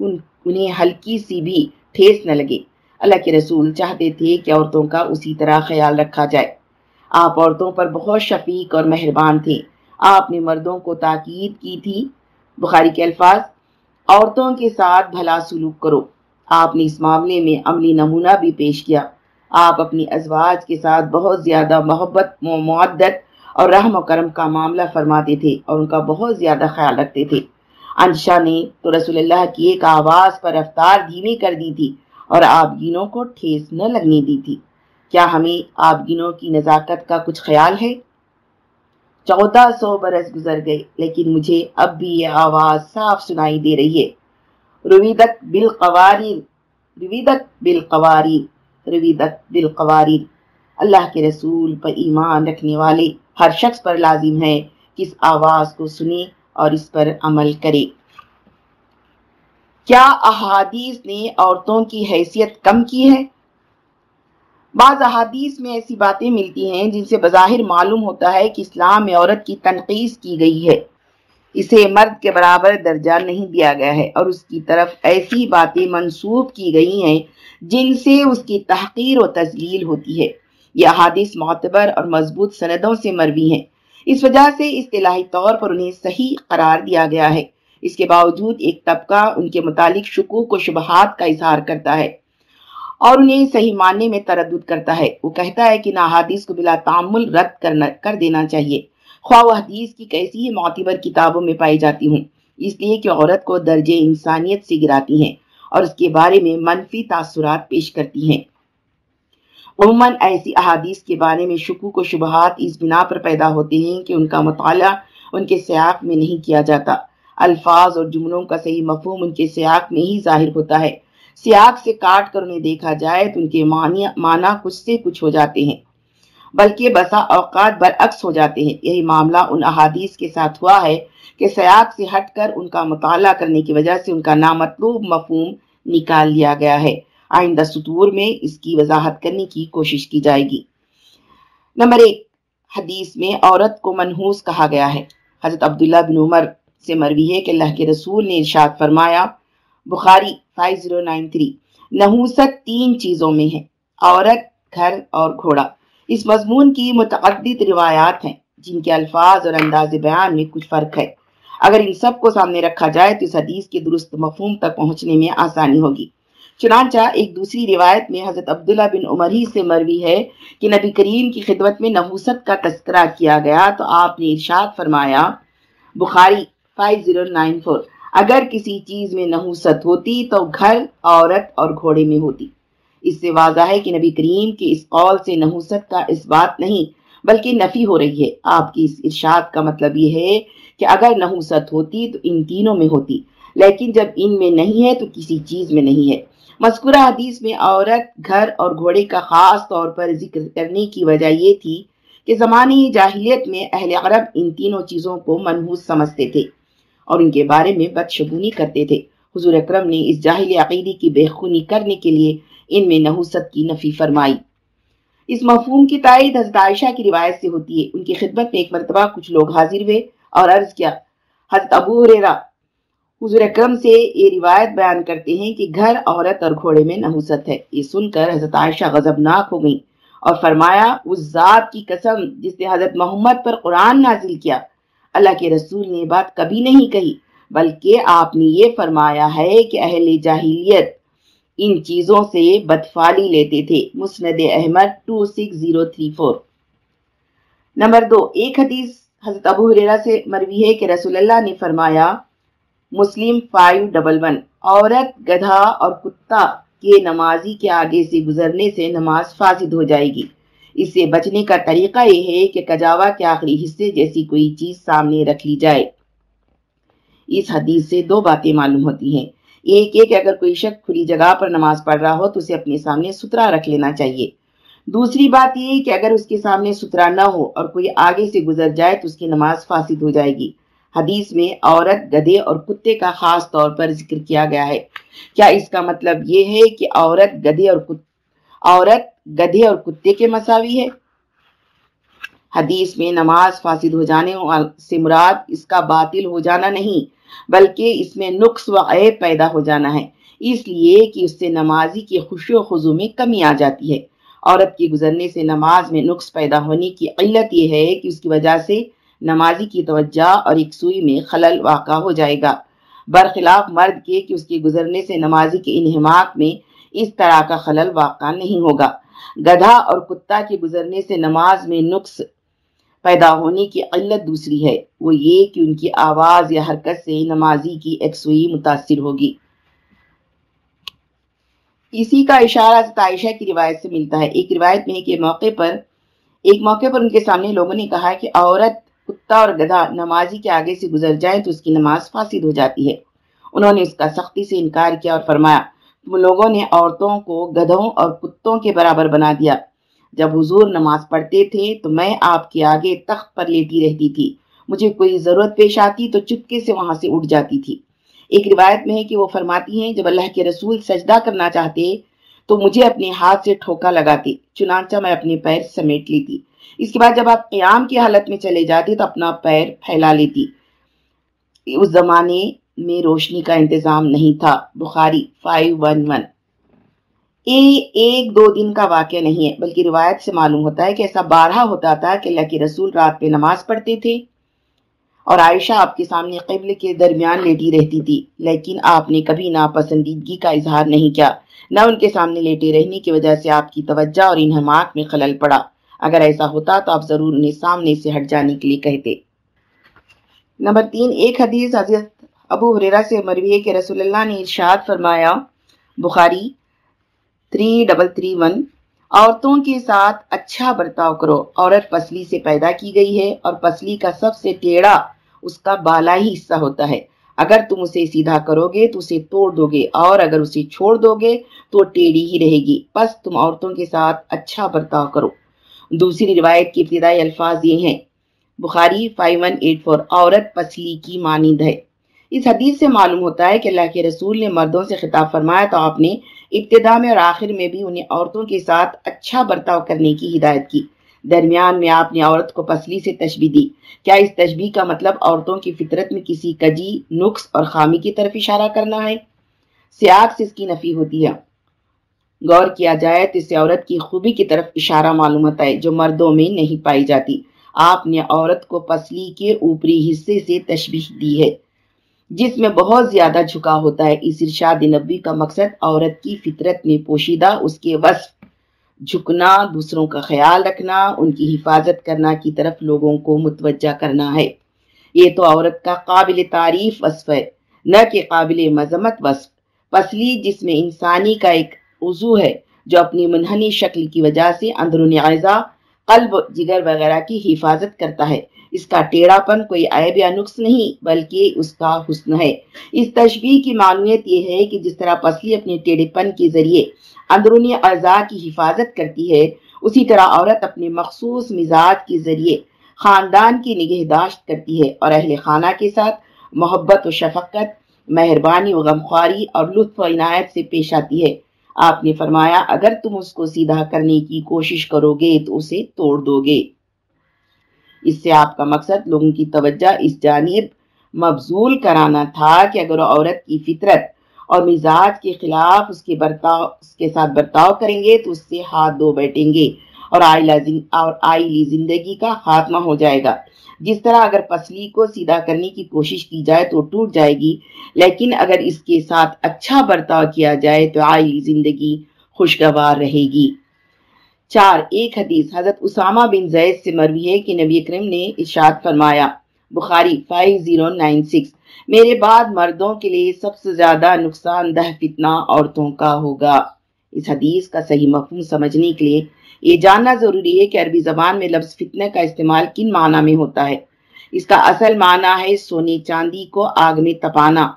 انہیں ہلکی سی بھی ٹھیس نہ لگے۔ اللہ کے رسول چاہتے تھے کہ عورتوں کا اسی طرح خیال رکھا جائے۔ آپ عورتوں پر بہت شفیق اور مہربان تھے۔ آپ نے مردوں کو تاکید کی تھی۔ بخاری کے الفاظ، عورتوں کے ساتھ بھلا سلوک کرو۔ آپ نے اس معاملے میں عملی نمونہ بھی پیش کیا۔ آپ اپنی ازواج کے ساتھ بہت زیادہ محبت، معدت اور رحم و کرم کا معاملہ فرماتے تھے اور ان کا بہت زیادہ خیال رکھتے تھے۔ انشا نے تو رسول اللہ کی ایک آواز پر رفتار دھیمی کر دی تھی اور آبگینوں کو ٹھیس نہ لگنے دی تھی۔ کیا ہمیں آبگینوں کی نزاکت کا کچھ خیال ہے؟ چودہ سو برس گزر گئے، لیکن مجھے اب بھی یہ آواز صاف سنائی دے رہی ہے۔ رویدک بالقواریر رویدک بالقواریر رویدت بالقواریر اللہ کے رسول پر ایمان رکھنے والے ہر شخص پر لازم ہے کہ اس آواز کو سنے اور اس پر عمل کرے۔ کیا احادیث نے عورتوں کی حیثیت کم کی ہے؟ بعض احادیث میں ایسی باتیں ملتی ہیں جن سے بظاہر معلوم ہوتا ہے کہ اسلام میں عورت کی تنقید کی گئی ہے۔ اسے مرد کے برابر درجہ نہیں دیا گیا ہے اور اس کی طرف ایسی باتیں منسوب کی گئی ہیں جن سے اس کی تحقیر و تزلیل ہوتی ہے۔ یہ احادیث معتبر اور مضبوط سندوں سے مروی ہیں۔ اس وجہ سے اصطلاحی طور پر انہیں صحیح قرار دیا گیا ہے۔ اس کے باوجود ایک طبقہ ان کے متعلق شکوک و شبہات کا اظہار کرتا ہے اور انہیں صحیح ماننے میں تردد کرتا ہے۔ وہ کہتا ہے کہ نہ حادث کو بلا تعمل رد کرنا، کر دینا چاہیے۔ خواہ و حدیث کی کیسی ہی معتبر کتابوں میں پائی جاتی ہوں۔ اس لیے کہ عورت کو درجے انسانیت سے گراتی ہیں اور اس کے بارے میں منفی تاثرات پیش کرتی ہیں۔ عموماً ایسی احادیث کے بارے میں شکوک و شبہات اس بنا پر پیدا ہوتے ہیں کہ ان کا مطالعہ ان کے سیاق میں نہیں کیا جاتا۔ الفاظ اور جملوں کا صحیح مفہوم ان کے سیاق میں ہی ظاہر ہوتا ہے۔ سیاق سے کاٹ کر انہیں دیکھا جائے تو ان کے معنی کچھ سے کچھ ہو جاتے ہیں۔ بلکہ بسا اوقات برعکس ہو جاتے ہیں۔ یہی معاملہ ان احادیث کے ساتھ ہوا ہے کہ سیاق سے ہٹ کر ان کا مطالعہ کرنے کی وجہ سے ان کا نامطلوب مفہوم نکال لیا گیا ہے۔ آئندہ سطور میں اس کی وضاحت کرنے کی کوشش کی جائے گی۔ نمبر ایک، حدیث میں عورت کو منحوس کہا گیا ہے۔ حضرت عبداللہ بن عمر سے مروی ہے کہ اللہ کے رسول نے ارشاد فرمایا، بخاری 5093 نحوست تین چیزوں میں ہے، عورت، گھر اور گھوڑا۔ اس مضمون کی متعدد روایات ہیں، جن کے الفاظ اور انداز بیان میں کچھ فرق ہے۔ اگر ان سب کو سامنے رکھا جائے تو اس حدیث کے درست مفہوم تک پہنچنے میں آسانی ہوگی۔ چنانچہ ایک دوسری روایت میں حضرت عبداللہ بن عمر ہی سے مروی ہے کہ نبی کریم کی خدمت میں نحوست کا تذکرہ کیا گیا تو آپ نے ارشاد فرمایا، بخاری 5094 اگر کسی چیز میں نحوست ہوتی تو گھر، عورت اور گھوڑے میں ہوتی۔ اس سے واضح ہے کہ نبی کریم کے اس قول سے نحوست کا اس بات نہیں، بلکہ نفی ہو رہی ہے۔ آپ کی اس ارشاد کا مطلب یہ ہے کہ اگر نحوست ہوتی تو ان تینوں میں ہوتی، لیکن جب ان میں نہیں ہے تو کسی چیز میں نہیں ہے۔ مذکورہ حدیث میں عورت گھر اور گھوڑے کا خاص طور پر ذکر کرنے کی وجہ یہ تھی کہ زمانی جاہلیت میں اہل عرب ان تینوں چیزوں کو منحوس سمجھتے تھے اور ان کے بارے میں بدشگونی کرتے تھے۔ حضور اکرم نے اس جاہل عقیدی کی بےخونی کرنے کے لیے ان میں نحوست کی نفی فرمائی۔ اس مفہوم کی تائید حضرت عائشہ کی روایت سے ہوتی ہے۔ ان کی خدمت میں ایک مرتبہ کچھ لوگ حاضر ہوئے اور عرض کیا، حضرت ابو حریرہ حضور اکرم سے یہ روایت بیان کرتے ہیں کہ گھر، عورت اور گھوڑے میں نحوست ہے۔ یہ سن کر حضرت عائشہ غضبناک ہو گئیں اور فرمایا، اس ذات کی قسم جس نے حضرت محمد پر قرآن نازل کیا، اللہ کے رسول نے یہ بات کبھی نہیں کہی، بلکہ آپ نے یہ فرمایا ہے کہ اہل جاہلیت ان چیزوں سے بدفالی لیتے تھے۔ مسند احمد 26034 نمبر دو، ایک حدیث حضرت ابو حریرہ سے مروی ہے کہ رسول اللہ نے فرمایا مسلم 511 عورت، گدھا اور کتا کے نمازی کے آگے سے گزرنے سے نماز فاسد ہو جائے گی۔ اس سے بچنے کا طریقہ یہ ہے کہ کجاوا کے آخری حصے جیسی کوئی چیز سامنے رکھ لی جائے۔ اس حدیث سے دو باتیں معلوم ہوتی ہیں۔ ایک ایک اگر کوئی شخص کھلی جگہ پر نماز پڑھ رہا ہو تو اسے اپنے سامنے سترا رکھ لینا چاہیے۔ دوسری بات یہ کہ اگر اس کے سامنے سترا نہ ہو اور کوئی آگے سے گزر جائے تو اس کی نماز فاسد ہو جائے گی۔ حدیث میں عورت گدے اور کتے کا خاص طور پر ذکر کیا گیا ہے۔ کیا اس کا مطلب یہ ہے کہ عورت گدے اور عورت گدے اور کتے کے مساوی ہے؟ حدیث میں نماز فاسد ہو جانے سے مراد اس کا باطل ہو جانا نہیں، بلکہ اس میں نقص و عیب پیدا ہو جانا ہے۔ اس لیے کہ اس سے نمازی کی خوشی و خضو میں کمی آ جاتی ہے۔ عورت کے گزرنے سے نماز میں نقص پیدا ہونے کی علت یہ ہے کہ اس کی وجہ سے نمازی کی توجہ اور یکسوئی میں خلل واقع ہو جائے گا۔ برخلاف مرد کے کہ اس کے گزرنے سے نمازی کے انہماک میں اس طرح کا خلل واقع نہیں ہوگا۔ گدھا اور کتا کے گزرنے سے نماز میں نقص پیدا ہونے کی علت دوسری ہے۔ وہ یہ کہ ان کی آواز یا حرکت سے نمازی کی ایکسوئی متاثر ہوگی۔ اسی کا اشارہ عائشہ کی روایت سے ملتا ہے۔ ایک روایت میں کہ موقع پر، ایک موقع پر ان کے سامنے لوگوں نے کہا کہ عورت کتا اور گدھا نمازی کے آگے سے گزر جائیں تو اس کی نماز فاسد ہو جاتی ہے۔ انہوں نے اس کا سختی سے انکار کیا اور فرمایا، تم لوگوں نے عورتوں کو گدھوں اور کتوں کے برابر بنا دیا۔ جب حضور نماز پڑھتے تھے تو میں آپ کے آگے تخت پر لیٹی رہتی تھی۔ مجھے کوئی ضرورت پیش آتی تو چپکے سے وہاں سے اٹھ جاتی تھی۔ ایک روایت میں ہے کہ وہ فرماتی ہیں، جب اللہ کے رسول سجدہ کرنا چاہتے تو مجھے اپنے ہاتھ سے ٹھوکا لگاتے، چنانچہ میں اپنے پیر سمیٹ لیتی۔ اس کے بعد جب آپ قیام کی حالت میں چلے جاتے تو اپنا پیر پھیلا لیتی۔ اس زمانے میں روشنی کا انتظام نہیں تھا۔ بخاری 511 ایک دو دن کا واقعہ نہیں ہے، بلکہ روایت سے معلوم ہوتا ہے کہ ایسا بارہا ہوتا تھا کہ اللہ کے رسول رات پہ نماز پڑھتے تھے اور عائشہ آپ کے سامنے قبل کے درمیان لیٹی رہتی تھی۔ لیکن آپ نے کبھی ناپسندیدگی کا اظہار نہیں کیا، نہ ان کے سامنے لیٹے رہنے کی وجہ سے آپ کی توجہ اور انہماک میں خلل پڑا۔ اگر ایسا ہوتا تو آپ ضرور انہیں سامنے سے ہٹ جانے کے لیے کہتے۔ نمبر تین، ایک حدیث حضرت ابو حریرہ سے مروی کہ رسول اللہ نے ارشاد فرمایا، Bukhari three double three one, عورتوں کے ساتھ اچھا برتاؤ کرو، عورت پسلی سے پیدا کی گئی ہے اور پسلی کا سب سے ٹیڑا اس کا بالا ہی حصہ ہوتا ہے۔ اگر تم اسے سیدھا کرو گے تو اسے توڑ دو گے، اور اگر اسے چھوڑ دو گے تو ٹیڑھی ہی رہے گی۔ بس تم عورتوں کے ساتھ اچھا برتاؤ کرو۔ دوسری روایت کی ابتدائی الفاظ یہ ہیں۔ بخاری 5184 عورت پسلی کی مانند ہے۔ اس حدیث سے معلوم ہوتا ہے کہ اللہ کے رسول نے مردوں سے خطاب فرمایا تو آپ نے ابتدا میں اور آخر میں بھی انہیں عورتوں کے ساتھ اچھا برتاؤ کرنے کی ہدایت کی۔ درمیان میں آپ نے عورت کو پسلی سے تشبیح دی۔ کیا اس تشبیح کا مطلب عورتوں کی فطرت میں کسی کجی، نقص اور خامی کی طرف اشارہ کرنا ہے؟ سیاق سے اس کی نفی ہوتی ہے۔ غور کیا جائے تو اس سے عورت کی خوبی کی طرف اشارہ معلوم ہوتا ہے جو مردوں میں نہیں پائی جاتی۔ آپ نے عورت کو پسلی کے اوپری حصے سے تشبیح دی ہے، جس میں بہت زیادہ جھکا ہوتا ہے۔ اس ارشاد نبی کا مقصد عورت کی فطرت میں پوشیدہ، اس کے وصف، جھکنا، دوسروں کا خیال رکھنا، ان کی حفاظت کرنا کی طرف لوگوں کو متوجہ کرنا ہے۔ یہ تو عورت کا قابل تعریف وصف ہے، نہ کہ قابل مذمت وصف۔ پسلی جس میں انسانی کا ایک عضو ہے، جو اپنی منحنی شکل کی وجہ سے اندرونی اعضاء، قلب، جگر وغیرہ کی حفاظت کرتا ہے۔ اس کا ٹیڑھا پن کوئی عیب یا نقص نہیں، بلکہ اس کا حسن ہے۔ اس تشبیح کی معنویت یہ ہے کہ جس طرح پسلی اپنے ٹیڑھے پن کے ذریعے اندرونی اعضاء کی حفاظت کرتی ہے، اسی طرح عورت اپنے مخصوص مزاج کے ذریعے خاندان کی نگہداشت کرتی ہے اور اہل خانہ کے ساتھ محبت و شفقت، مہربانی و غمخواری اور لطف و عنایت سے پیش آتی ہے۔ آپ نے فرمایا، اگر تم اس کو سیدھا کرنے کی کوشش کرو گے تو اسے توڑ دو گے۔ اس سے آپ کا مقصد لوگوں کی توجہ، اس جانب مبزول کرانا تھا کہ اگر عورت کی فطرت اور مزاج کے خلاف اس کے برتاؤ، اس کے ساتھ برتاؤ کریں گے تو اس سے ہاتھ دو بیٹھیں گے اور آئلی زندگی کا خاتمہ ہو جائے گا۔ جس طرح اگر پسلی کو سیدھا کرنے کی کوشش کی جائے تو ٹوٹ جائے گی، لیکن اگر اس کے ساتھ اچھا برتاؤ کیا جائے تو آئلی زندگی خوشگوار رہے گی۔ چار، ایک حدیث، حضرت اسامہ بن زید سے مروی ہے کہ نبی اکرم نے اشاد فرمایا، بخاری 5096 میرے بعد مردوں کے لیے سب سے زیادہ نقصان دہ فتنہ عورتوں کا ہوگا۔ اس حدیث کا صحیح مفہوم سمجھنے کے لیے یہ جاننا ضروری ہے کہ عربی زبان میں لفظ فتنہ کا استعمال کن معنی میں ہوتا ہے۔ اس کا اصل معنی ہے سونے چاندی کو آگ میں تپانا۔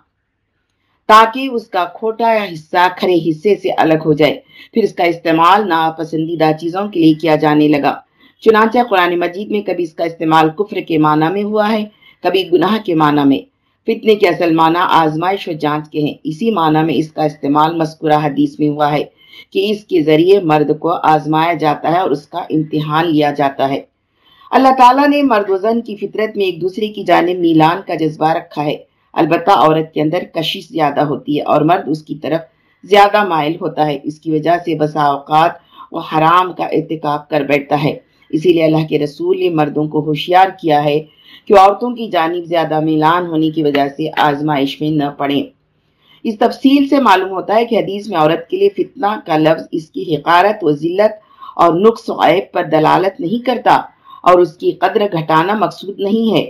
تاکہ اس کا کھوٹا یا حصہ کھرے حصے سے الگ ہو جائے۔ پھر اس کا استعمال ناپسندیدہ چیزوں کے لیے کیا جانے لگا۔ چنانچہ قرآن مجید میں کبھی اس کا استعمال کفر کے معنی میں ہوا ہے، کبھی گناہ کے معنی میں۔ فتنے کے اصل معنی آزمائش و جانچ کے ہیں۔ اسی معنی میں اس کا استعمال مذکورہ حدیث میں ہوا ہے۔ کہ اس کے ذریعے مرد کو آزمایا جاتا ہے اور اس کا امتحان لیا جاتا ہے۔ اللہ تعالیٰ نے مرد و زن کی فطرت میں ایک دوسرے کی جانب میلان کا جذبہ رکھا ہے۔ البتہ عورت کے اندر کشش زیادہ ہوتی ہے اور مرد اس کی طرف زیادہ مائل ہوتا ہے۔ اس کی وجہ سے بسا اوقات وہ حرام کا ارتکاب کر بیٹھتا ہے۔ اسی لیے اللہ کے رسول نے مردوں کو ہوشیار کیا ہے کہ عورتوں کی جانب زیادہ میلان ہونے کی وجہ سے آزمائش میں نہ پڑیں۔ اس تفصیل سے معلوم ہوتا ہے کہ حدیث میں عورت کے لیے فتنہ کا لفظ اس کی حقارت و ذلت اور نقص و عیب پر دلالت نہیں کرتا اور اس کی قدر گھٹانا مقصود نہیں ہے۔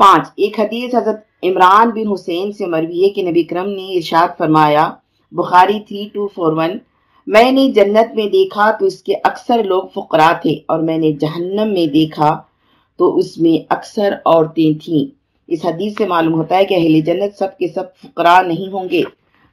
پانچ، ایک حدیث حضرت عمران بن حسین سے مروی ہے کہ نبی کرم نے ارشاد فرمایا، بخاری 3241 میں نے جنت میں دیکھا تو اس کے اکثر لوگ فقرا تھے اور میں نے جہنم میں دیکھا تو اس میں اکثر عورتیں تھیں۔ اس حدیث سے معلوم ہوتا ہے کہ اہل جنت سب کے سب فقرا نہیں ہوں گے،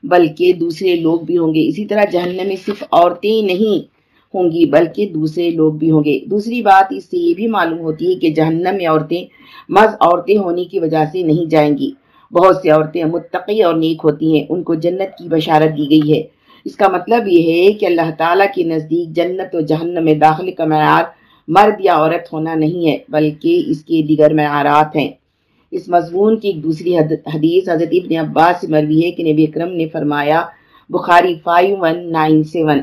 بلکہ دوسرے لوگ بھی ہوں گے۔ اسی طرح جہنم میں صرف عورتیں نہیں ہوں گی، بلکہ دوسرے لوگ بھی ہوں گے۔ دوسری بات، اس سے یہ بھی معلوم ہوتی ہے کہ جہنم میں عورتیں مز عورتیں ہونے کی وجہ سے نہیں جائیں گی۔ بہت سی عورتیں متقی اور نیک ہوتی ہیں، ان کو جنت کی بشارت دی گئی ہے۔ اس کا مطلب یہ ہے کہ اللہ تعالیٰ کے نزدیک جنت و جہنم میں داخل کا معیار مرد یا عورت ہونا نہیں ہے، بلکہ اس کے دیگر معیارات ہیں۔ اس مضمون کی ایک دوسری حدیث حضرت ابن عباس سے مروی ہے کہ نبی اکرم نے فرمایا، بخاری 5197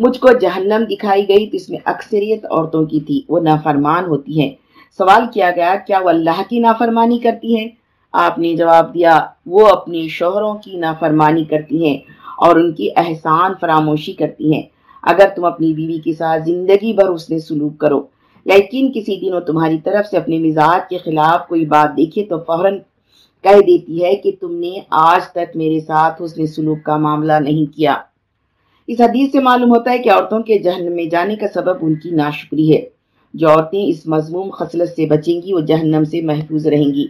مجھ کو جہنم دکھائی گئی تو اس میں اکثریت عورتوں کی تھی، وہ نافرمان ہوتی ہیں۔ سوال کیا گیا، کیا وہ اللہ کی نافرمانی کرتی ہیں؟ آپ نے جواب دیا، وہ اپنی شوہروں کی نافرمانی کرتی ہیں اور ان کی احسان فراموشی کرتی ہیں۔ اگر تم اپنی بیوی کے ساتھ زندگی بھر اس نے سلوک کرو لیکن کسی دن وہ تمہاری طرف سے اپنے مزاج کے خلاف کوئی بات دیکھے تو فوراً کہہ دیتی ہے کہ تم نے آج تک میرے ساتھ اس نے سلوک کا معاملہ نہیں کیا۔ اس حدیث سے معلوم ہوتا ہے کہ عورتوں کے جہنم میں جانے کا سبب ان کی ناشکری ہے۔ جو عورتیں اس مضموم خصلت سے بچیں گی وہ جہنم سے محفوظ رہیں گی۔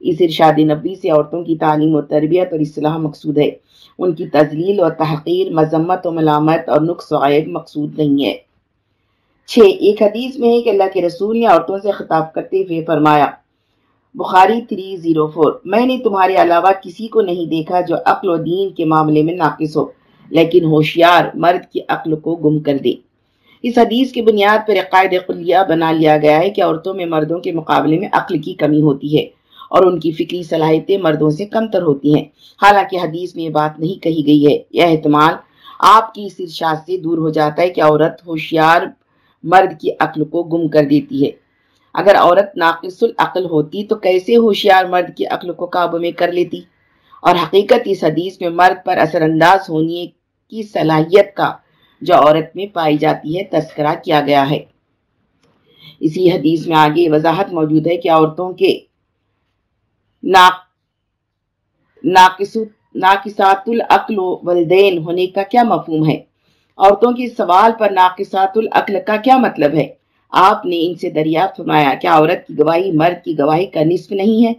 اس ارشاد نبی سے عورتوں کی تعلیم و تربیت اور اصلاح مقصود ہے۔ ان کی تزلیل اور تحقیر، مذمت و ملامت اور نقص و عائد مقصود نہیں ہے۔ چھ، ایک حدیث میں ہے کہ اللہ کے رسول نے عورتوں سے خطاب کرتے ہوئے فرمایا، بخاری 304 میں نے تمہارے علاوہ کسی کو نہیں دیکھا جو عقل و دین کے معاملے میں ناقص ہو، لیکن ہوشیار مرد کی عقل کو گم کر دے۔ اس حدیث کی بنیاد پر عقائد قلیہ بنا لیا گیا ہے کہ عورتوں میں مردوں کے مقابلے میں عقل کی کمی ہوتی ہے اور ان کی فکری صلاحیتیں مردوں سے کم تر ہوتی ہیں۔ حالانکہ حدیث میں یہ بات نہیں کہی گئی ہے۔ یہ احتمال آپ کی اس ارشاد سے دور ہو جاتا ہے کہ عورت ہوشیار مرد کی عقل کو گم کر دیتی ہے۔ اگر عورت ناقص العقل ہوتی تو کیسے ہوشیار مرد کی عقل کو قابو میں کر لیتی؟ اور حقیقت اس حدیث میں مرد پر اثر انداز ہونے کی صلاحیت کا جو عورت میں پائی جاتی ہے تذکرہ کیا گیا ہے۔ اسی حدیث میں آگے وضاحت موجود ہے کہ عورتوں کے ناقص، ناقصات العقل و والدین ہونے کا کیا مفہوم ہے؟ عورتوں کے سوال پر ناقصات العقل کا کیا مطلب ہے؟ آپ نے ان سے دریافت فرمایا کیا عورت کی گواہی مرد کی گواہی کا نصف نہیں ہے۔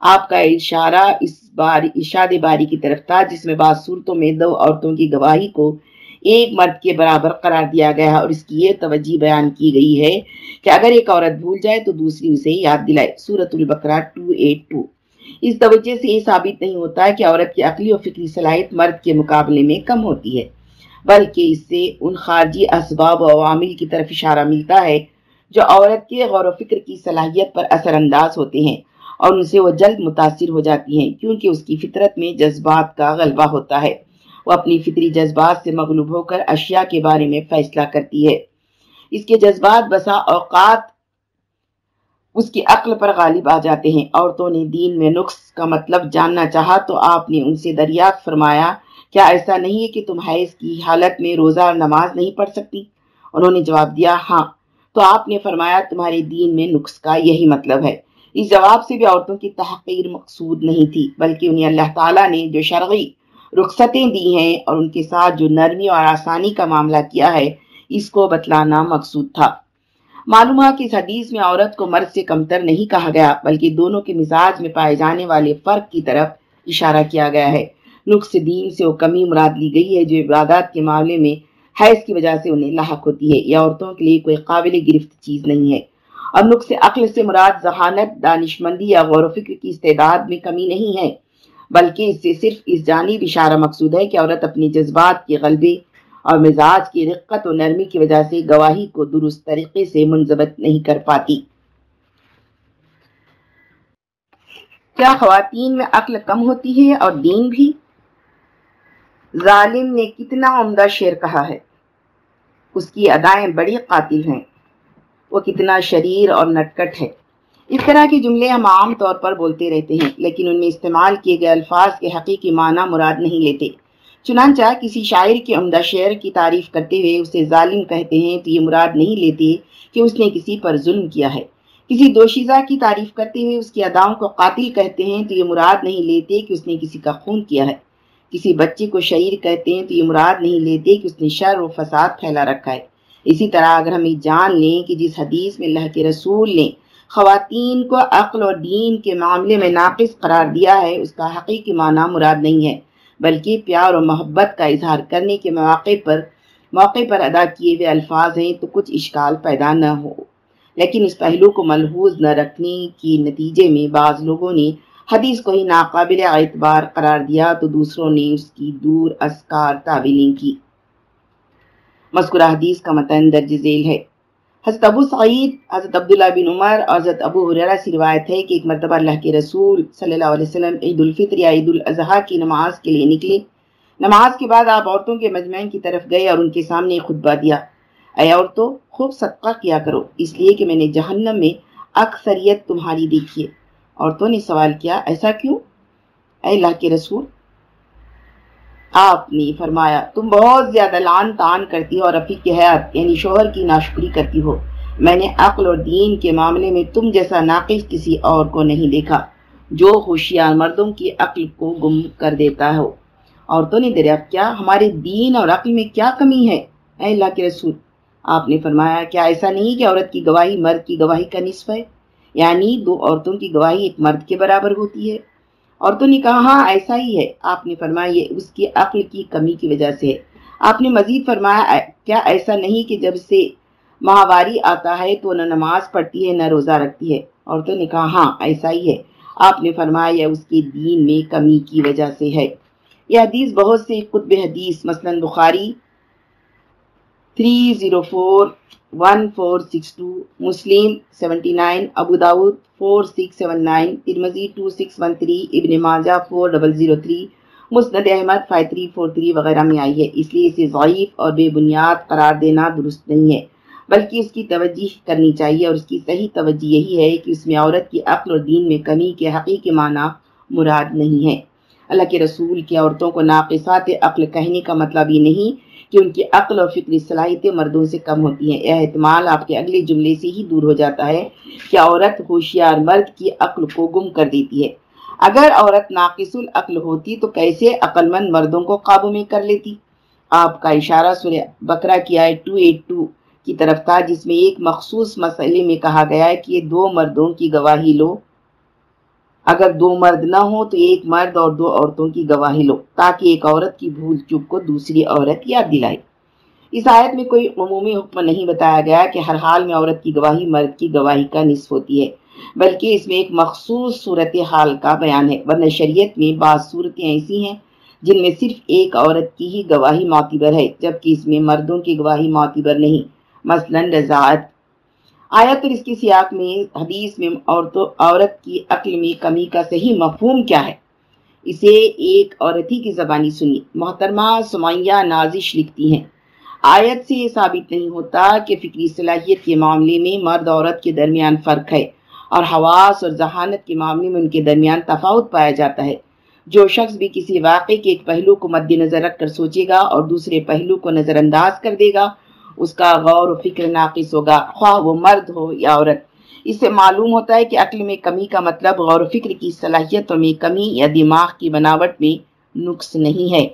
آپ کا اشارہ اس بار اشاد باری کی طرف تھا، جس میں بعض صورتوں میں دو عورتوں کی گواہی کو ایک مرد کے برابر قرار دیا گیا اور اس کی یہ توجہ بیان کی گئی ہے کہ اگر ایک عورت بھول جائے تو دوسری اسے یاد دلائے۔ سورت البقرہ 282 اس توجہ سے یہ ثابت نہیں ہوتا کہ عورت کی عقلی و فکری صلاحیت مرد کے مقابلے میں کم ہوتی ہے۔ بلکہ اس سے ان خارجی اسباب و عوامل کی طرف اشارہ ملتا ہے جو عورت کے غور و فکر کی صلاحیت پر اثر انداز ہوتے ہیں اور ان سے وہ جلد متاثر ہو جاتی ہیں کیونکہ اس کی فطرت میں جذبات کا غلبہ ہوتا ہے۔ وہ اپنی فطری جذبات سے مغلوب ہو کر اشیاء کے بارے میں فیصلہ کرتی ہے۔ اس کے جذبات بسا اوقات اس کی عقل پر غالب آ جاتے ہیں۔ عورتوں نے دین میں نقص کا مطلب جاننا چاہا تو آپ نے ان سے دریافت فرمایا کیا ایسا نہیں ہے کہ تم حیض کی حالت میں روزہ اور نماز نہیں پڑھ سکتی؟ انہوں نے جواب دیا ہاں۔ تو آپ نے فرمایا، تمہارے دین میں نقص کا یہی مطلب ہے۔ اس جواب سے بھی عورتوں کی تحقیر مقصود نہیں تھی، بلکہ انہیں اللہ تعالیٰ نے جو شرعی رخصتیں دی ہیں اور ان کے ساتھ جو نرمی اور آسانی کا معاملہ کیا ہے، اس کو بتلانا مقصود تھا۔ معلوم ہے کہ اس حدیث میں عورت کو مرد سے کمتر نہیں کہا گیا، بلکہ دونوں کے مزاج میں پائے جانے والے فرق کی طرف اشارہ کیا گیا ہے۔ نقص دین سے وہ کمی مراد لی گئی ہے جو عبادات کے معاملے میں حیض کی وجہ سے انہیں لاحق ہوتی ہے، یا عورتوں کے لیے کوئی قابل گرفت چیز نہیں ہے۔ اور نقص عقل سے مراد ذہانت، دانشمندی یا غور و فکر کی استعداد میں کمی نہیں ہے، بلکہ اس سے صرف اس جانب اشارہ مقصود ہے کہ عورت اپنی جذبات کے غلبے اور مزاج کی رقت و نرمی کی وجہ سے گواہی کو درست طریقے سے منضبط نہیں کر پاتی۔ کیا خواتین میں عقل کم ہوتی ہے اور دین بھی؟ ظالم نے کتنا عمدہ شعر کہا ہے۔ اس کی ادائیں بڑی قاتل ہیں۔ وہ کتنا شریر اور نٹکٹ ہے۔ اس طرح کے جملے ہم عام طور پر بولتے رہتے ہیں، لیکن ان میں استعمال کیے گئے الفاظ کے حقیقی معنی مراد نہیں لیتے۔ چنانچہ کسی شاعر کے عمدہ شعر کی تعریف کرتے ہوئے اسے ظالم کہتے ہیں تو یہ مراد نہیں لیتے کہ اس نے کسی پر ظلم کیا ہے۔ کسی دوشیزہ کی تعریف کرتے ہوئے اس کی اداؤں کو قاتل کہتے ہیں تو یہ مراد نہیں لیتے کہ اس نے کسی کا خون کیا ہے۔ کسی بچے کو شعیر کہتے ہیں تو یہ مراد نہیں لیتے کہ اس نے شر و فساد پھیلا رکھا ہے۔ اسی طرح اگر ہم یہ جان لیں کہ جس حدیث میں اللہ کے رسول نے خواتین کو عقل اور دین کے معاملے میں ناقص قرار دیا ہے، اس کا حقیقی معنی مراد نہیں ہے، بلکہ پیار اور محبت کا اظہار کرنے کے مواقع پر، موقع پر ادا کیے ہوئے الفاظ ہیں تو کچھ اشکال پیدا نہ ہو۔ لیکن اس پہلو کو ملحوظ نہ رکھنے کی نتیجے میں بعض لوگوں نے حدیث کو ہی ناقابل اعتبار قرار دیا تو دوسروں نے اس کی دور اسکار تعبیلیں کی۔ مذکورہ حدیث کا متن درج ذیل ہے۔ حضرت ابو سعید، حضرت عبداللہ بن عمر اور حضرت ابو حریرہ سے روایت ہے کہ ایک مرتبہ اللہ کے رسول صلی اللہ علیہ وسلم عید الفطر یا عید الاضحیٰ کی نماز کے لیے نکلے۔ نماز کے بعد آپ عورتوں کے مجمعین کی طرف گئے اور ان کے سامنے خطبہ دیا۔ اے عورتوں خوب صدقہ کیا کرو، اس لیے کہ میں نے جہنم میں اکثریت تمہاری دیکھی ہے۔ عورتوں نے سوال کیا، ایسا کیوں؟ اے اللہ کے رسول، آپ نے فرمایا، تم بہت زیادہ لان تان کرتی ہو اور رفیق کی حیات یعنی شوہر کی ناشکری کرتی ہو۔ میں نے عقل اور دین کے معاملے میں تم جیسا ناقص کسی اور کو نہیں دیکھا، جو ہوشیار مردوں کی عقل کو گم کر دیتا ہو۔ عورتوں نے دریافت کیا، ہمارے دین اور عقل میں کیا کمی ہے؟ اے اللہ کے رسول، آپ نے فرمایا، کیا ایسا نہیں کہ عورت کی گواہی مرد کی گواہی کا نصف ہے؟ یعنی دو عورتوں کی گواہی ایک مرد کے برابر ہوتی ہے۔ عورتوں نے کہا ہاں ایسا ہی ہے۔ آپ نے فرمایا، یہ اس کی عقل کی کمی کی وجہ سے ہے۔ آپ نے مزید فرمایا کیا ایسا نہیں کہ جب سے ماہواری آتا ہے تو نہ نماز پڑھتی ہے، نہ روزہ رکھتی ہے۔ عورتوں نے کہا ہاں ایسا ہی ہے۔ آپ نے فرمایا، یہ اس کے دین میں کمی کی وجہ سے ہے۔ یہ حدیث بہت سے قطب حدیث، مثلا بخاری 304 1462 مسلم 79 ابو داود 4679 ترمزی 2613 ابن ماجہ 4003 مسند احمد 5343 وغیرہ میں آئی ہے۔ اس لیے اسے ضعیف اور بے بنیاد قرار دینا درست نہیں ہے، بلکہ اس کی توجہ کرنی چاہیے۔ اور اس کی صحیح توجہ یہی ہے کہ اس میں عورت کی عقل اور دین میں کمی کے حقیقی معنی مراد نہیں ہے۔ اللہ کے رسول کی عورتوں کو ناقصات عقل کہنے کا مطلب یہ نہیں کہ ان کی عقل اور فکری صلاحیتیں مردوں سے کم ہوتی ہیں۔ یہ احتمال، آپ کے اگلے جملے سے ہی دور ہو جاتا ہے کہ عورت ہوشیار مرد کی عقل کو گم کر دیتی ہے۔ اگر عورت ناقص العقل ہوتی تو کیسے عقل مند مردوں کو قابو میں کر لیتی؟ آپ کا اشارہ سورہ بکرا کی آئے 282 کی طرف تھا، جس میں ایک مخصوص مسئلے میں کہا گیا ہے کہ دو مردوں کی گواہی لو۔ اگر دو مرد نہ ہو تو ایک مرد اور دو عورتوں کی گواہی لو تاکہ ایک عورت کی بھول چپ کو دوسری عورت یاد دلائے۔ اس آیت میں کوئی عمومی حکم نہیں بتایا گیا کہ ہر حال میں عورت کی گواہی مرد کی گواہی کا نصف ہوتی ہے، بلکہ اس میں ایک مخصوص صورت حال کا بیان ہے۔ ورنہ شریعت میں بعض صورتیں ایسی ہیں جن میں صرف ایک عورت کی ہی گواہی معتبر ہے، جبکہ اس میں مردوں کی گواہی معتبر نہیں۔ مثلا رضاعت آیت اور اس کی سیاق میں، حدیث میں عورتوں عورت کی عقل میں کمی کا صحیح مفہوم کیا ہے؟ اسے ایک عورت ہی کی زبانی سنی۔ محترمہ سمیہ نازش لکھتی ہیں۔ آیت سے یہ ثابت نہیں ہوتا کہ فکری صلاحیت کے معاملے میں مرد عورت کے درمیان فرق ہے اور حواس اور ذہانت کے معاملے میں ان کے درمیان تفاوت پایا جاتا ہے۔ جو شخص بھی کسی واقعے کے ایک پہلو کو مد نظر رکھ کر سوچے گا اور دوسرے پہلو کو نظر انداز کر دے گا اس کا غور و فکر ناقص ہوگا، خواہ وہ مرد ہو یا عورت۔ اس سے معلوم ہوتا ہے کہ عقل میں کمی کا مطلب غور و فکر کی صلاحیتوں میں کمی یا دماغ کی بناوٹ میں نقص نہیں ہے،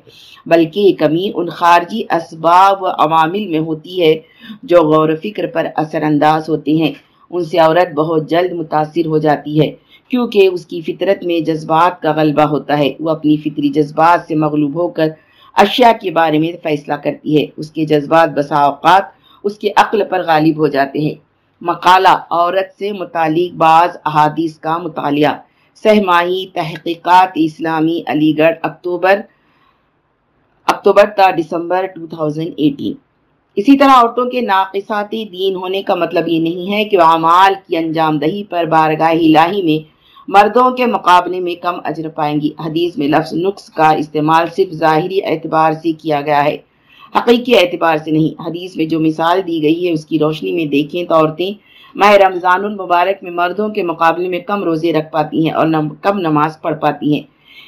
بلکہ یہ کمی ان خارجی اسباب و عوامل میں ہوتی ہے جو غور و فکر پر اثر انداز ہوتے ہیں۔ ان سے عورت بہت جلد متاثر ہو جاتی ہے، کیونکہ اس کی فطرت میں جذبات کا غلبہ ہوتا ہے۔ وہ اپنی فطری جذبات سے مغلوب ہو کر اشیاء کے بارے میں فیصلہ کرتی ہے۔ اس کے جذبات بسا اوقات اس کے عقل پر غالب ہو جاتے ہیں۔ مقالہ عورت سے متعلق بعض احادیث کا مطالعہ۔ سہماہی تحقیقات اسلامی علی گڑھ، اکتوبر اکتوبر تا دسمبر 2018 اسی طرح عورتوں کے ناقصاتی دین ہونے کا مطلب یہ نہیں ہے کہ وہ اعمال کی انجام دہی پر بارگاہ الہی میں مردوں کے مقابلے میں کم اجر پائیں گی۔ حدیث میں لفظ نقص کا استعمال صرف ظاہری اعتبار سے کیا گیا ہے، حقیقی اعتبار سے نہیں۔ حدیث میں جو مثال دی گئی ہے، اس کی روشنی میں دیکھیں تو عورتیں ماہ رمضان المبارک میں مردوں کے مقابلے میں کم روزے رکھ پاتی ہیں اور کم نماز پڑھ پاتی ہیں۔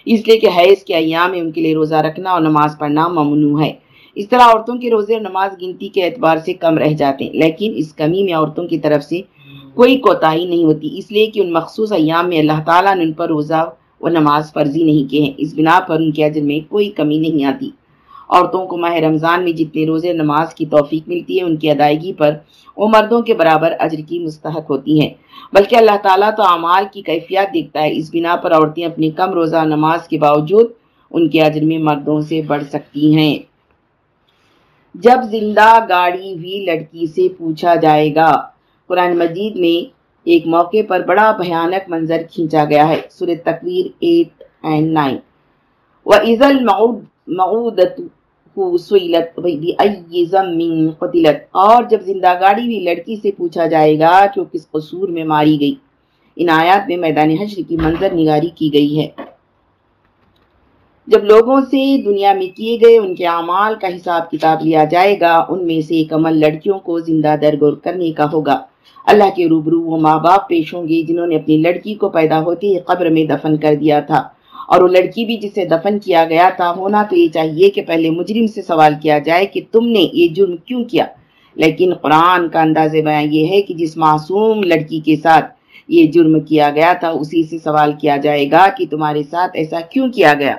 اس لیے کہ حیض کے ایام میں ان کے لیے روزہ رکھنا اور نماز پڑھنا ممنوع ہے۔ اس طرح عورتوں کے روزے اور نماز گنتی کے اعتبار سے کم رہ جاتے ہیں، لیکن اس کمی میں عورتوں کی طرف سے کوئی کوتاہی نہیں ہوتی، اس لیے کہ ان مخصوص ایام میں اللہ تعالیٰ نے ان پر روزہ و نماز فرضی نہیں کیے ہیں۔ اس بنا پر ان کے عجر میں کوئی کمی نہیں آتی۔ عورتوں کو ماہ رمضان میں جتنے روزے نماز کی توفیق ملتی ہے، ان کی ادائیگی پر وہ مردوں کے برابر اجر کی مستحق ہوتی ہیں۔ بلکہ اللہ تعالیٰ تو اعمال کی کیفیات دیکھتا ہے، اس بنا پر عورتیں اپنی کم روزہ نماز کے باوجود ان کے اجر میں مردوں سے بڑھ سکتی ہیں۔ جب زندہ گاڑی ہوئی لڑکی سے پوچھا جائے گا قرآن مجید میں ایک موقع پر بڑا بھیانک منظر کھینچا گیا ہے۔ سورہ تکویر ایٹ اینڈ نائن۔ وَإِذَا الْمَعُودَةُ قتلت۔ اور جب زندہ گاڑی ہوئی لڑکی سے پوچھا جائے گا کہ وہ کس قصور میں ماری گئی۔ ان آیات میں میدان حشر کی منظر نگاری کی گئی ہے۔ جب لوگوں سے دنیا میں کیے گئے ان کے اعمال کا حساب کتاب لیا جائے گا، ان میں سے ایک عمل لڑکیوں کو زندہ درگور کرنے کا ہوگا۔ اللہ کے روبرو وہ ماں باپ پیش ہوں گے جنہوں نے اپنی لڑکی کو پیدا ہوتے ہی قبر میں دفن کر دیا تھا۔ اور وہ لڑکی بھی جسے دفن کیا گیا تھا، ہونا تو یہ چاہیے کہ پہلے مجرم سے سوال کیا جائے کہ تم نے یہ جرم کیوں کیا؟ لیکن قرآن کا انداز بیان یہ ہے کہ جس معصوم لڑکی کے ساتھ یہ جرم کیا گیا تھا، اسی سے سوال کیا جائے گا کہ تمہارے ساتھ ایسا کیوں کیا گیا؟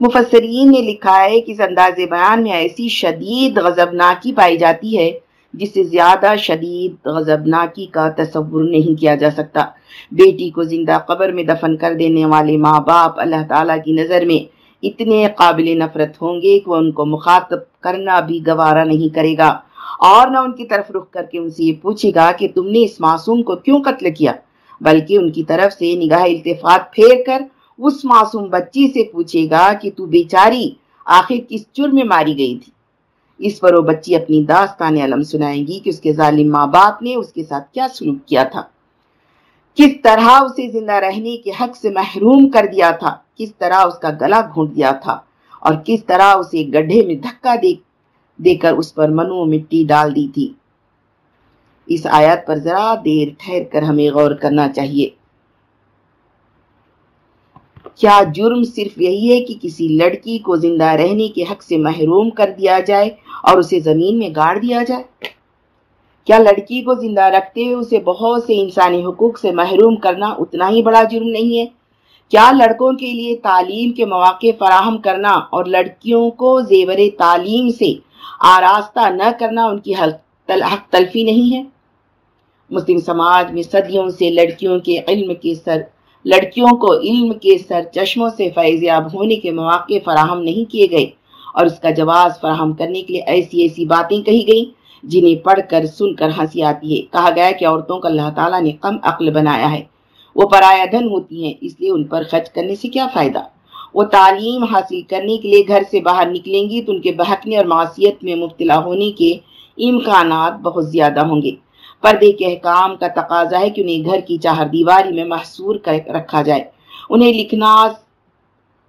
مفسرین نے لکھا ہے کہ اس انداز بیان میں ایسی شدید غضبناکی پائی جاتی ہے جس سے زیادہ شدید غضبناکی کا تصور نہیں کیا جا سکتا۔ بیٹی کو زندہ قبر میں دفن کر دینے والے ماں باپ اللہ تعالیٰ کی نظر میں اتنے قابل نفرت ہوں گے کہ وہ ان کو مخاطب کرنا بھی گوارا نہیں کرے گا۔ اور نہ ان کی طرف رخ کر کے ان سے یہ پوچھے گا کہ تم نے اس معصوم کو کیوں قتل کیا؟ بلکہ ان کی طرف سے نگاہ التفات پھیر کر اس معصوم بچی سے پوچھے گا کہ تو بیچاری آخر کس جرم میں ماری گئی تھی؟ اس پر وہ بچی اپنی داستان علم سنائے گی کہ اس کے ظالم ماں باپ نے اس کے ساتھ کیا سلوک کیا تھا۔ کس طرح اسے زندہ رہنے کے حق سے محروم کر دیا تھا، کس طرح اس کا گلا گھونٹ دیا تھا، اور کس طرح اسے گڈھے میں دھکا دے دے کر اس پر منو مٹی ڈال دی تھی۔ اس آیات پر ذرا دیر ٹھہر کر ہمیں غور کرنا چاہیے۔ کیا جرم صرف یہی ہے کہ کسی لڑکی کو زندہ رہنے کے حق سے محروم کر دیا جائے اور اسے زمین میں گاڑ دیا جائے۔ کیا لڑکی کو زندہ رکھتے ہوئے اسے بہت سے انسانی حقوق سے محروم کرنا اتنا ہی بڑا جرم نہیں ہے؟ کیا لڑکوں کے لیے تعلیم کے مواقع فراہم کرنا اور لڑکیوں کو زیور تعلیم سے آراستہ نہ کرنا ان کی حق تلفی نہیں ہے؟ مسلم سماج میں صدیوں سے لڑکیوں کے علم کے سر لڑکیوں کو علم کے سر چشموں سے فیضیاب ہونے کے مواقع فراہم نہیں کیے گئے۔ اور اس کا جواز فراہم کرنے کے لیے ایسی ایسی باتیں کہی گئیں جنہیں پڑھ کر سن کر ہنسی آتی ہے۔ کہا گیا کہ عورتوں کو اللہ تعالیٰ نے کم عقل بنایا ہے۔ وہ پرایا دھن ہوتی ہیں، اس لیے ان پر خرچ کرنے سے کیا فائدہ؟ وہ تعلیم حاصل کرنے کے لیے گھر سے باہر نکلیں گی تو ان کے بہکنے اور معاشیت میں مبتلا ہونے کے امکانات بہت زیادہ ہوں گے۔ پردے کے احکام کا تقاضا ہے کہ انہیں گھر کی چاہر دیواری میں محصور کر رکھا جائے۔ انہیں لکھنا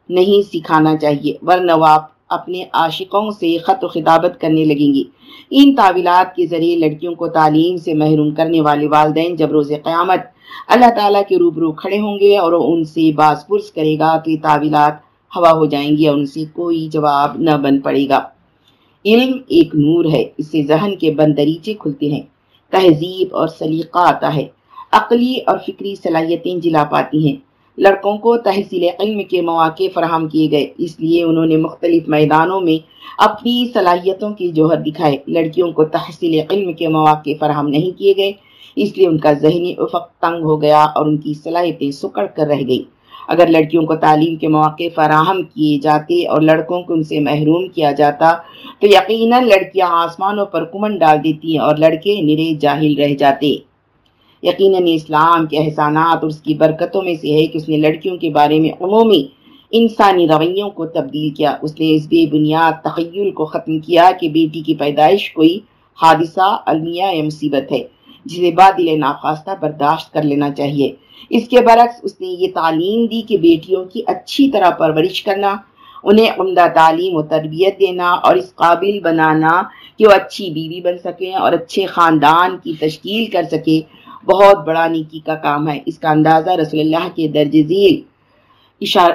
نہیں سکھانا چاہیے، ورنہ وہ اپنے عاشقوں سے خط و خطابت کرنے لگیں گی۔ ان تعویلات کے ذریعے لڑکیوں کو تعلیم سے محروم کرنے والے والدین جب روز قیامت اللہ تعالیٰ کے روبرو کھڑے ہوں گے اور ان سے باز پرس کرے گا تو یہ تعویلات ہوا ہو جائیں گی اور ان سے کوئی جواب نہ بن پڑے گا۔ علم ایک نور ہے، اس سے ذہن کے بندریچے کھلتے ہیں، تہذیب اور سلیقہ آتا ہے۔ عقلی اور فکری صلاحیتیں جلا پاتی ہیں۔ لڑکوں کو تحصیل علم کے مواقع فراہم کیے گئے۔ اس لیے انہوں نے مختلف میدانوں میں اپنی صلاحیتوں کی جوہر دکھائے لڑکیوں کو تحصیل علم کے مواقع فراہم نہیں کیے گئے، اس لیے ان کا ذہنی افق تنگ ہو گیا اور ان کی صلاحیتیں سکڑ کر رہ گئی اگر لڑکیوں کو تعلیم کے مواقع فراہم کیے جاتے اور لڑکوں کو ان سے محروم کیا جاتا، تو یقیناً لڑکیاں آسمانوں پر کمن ڈال دیتی اور لڑکے نرے جاہل رہ جاتے۔ یقیناً اسلام کے احسانات اور اس کی برکتوں میں سے ہے کہ اس نے لڑکیوں کے بارے میں عمومی انسانی رویوں کو تبدیل کیا۔ اس نے اس بے بنیاد تخیل کو ختم کیا کہ بیٹی کی پیدائش کوئی حادثہ، المیہ یا مصیبت ہے، جسے بادل ناخواستہ برداشت کر لینا چاہیے۔ اس کے برعکس اس نے یہ تعلیم دی کہ بیٹیوں کی اچھی طرح پرورش کرنا، انہیں عمدہ تعلیم و تربیت دینا اور اس قابل بنانا کہ وہ اچھی بیوی بن سکیں اور اچھے خاندان کی تشکیل کر سکے بہت بڑا نیکی کا کام ہے۔ اس کا اندازہ رسول اللہ کے درج ذیل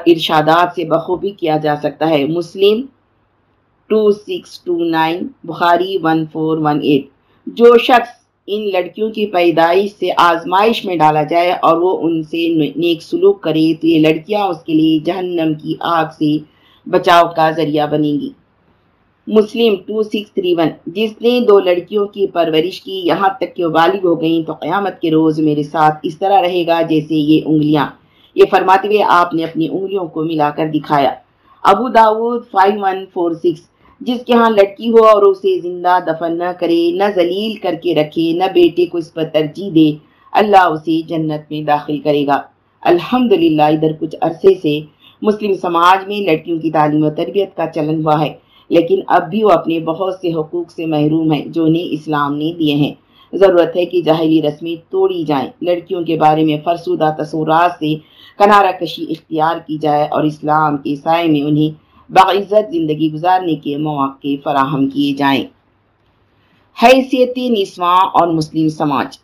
ارشادات سے بخوبی کیا جا سکتا ہے۔ Muslim two six two nine, Bukhari one four one eight. جو شخص ان لڑکیوں کی پیدائش سے آزمائش میں ڈالا جائے اور وہ ان سے نیک سلوک کرے تو یہ لڑکیاں اس کے لیے جہنم کی آگ سے بچاؤ کا ذریعہ بنیں گی۔ مسلم 2631 جس نے دو لڑکیوں کی پرورش کی، یہاں تک کہ وہ بالغ ہو گئیں تو قیامت کے روز میرے ساتھ اس طرح رہے گا جیسے یہ انگلیاں۔ یہ فرماتے ہوئے آپ نے اپنی انگلیوں کو ملا کر دکھایا۔ ابو داود 5146 جس کے ہاں لڑکی ہو اور اسے زندہ دفن نہ کرے، نہ ذلیل کر کے رکھے، نہ بیٹے کو اس پر ترجیح دے، اللہ اسے جنت میں داخل کرے گا۔ الحمدللہ، ادھر کچھ عرصے سے مسلم سماج میں لڑکیوں کی تعلیم و تربیت کا چلن ہوا ہے۔ لیکن اب بھی وہ اپنے بہت سے حقوق سے محروم ہیں جو انہیں اسلام نے دیے ہیں۔ ضرورت ہے کہ جاہلی رسمیں توڑی جائیں۔ لڑکیوں کے بارے میں فرسودہ تصورات سے کنارہ کشی اختیار کی جائے اور اسلام کے سائے میں انہیں باعزت زندگی گزارنے کے مواقع فراہم کیے جائیں۔ حیثیت نسواں اور مسلم سماج۔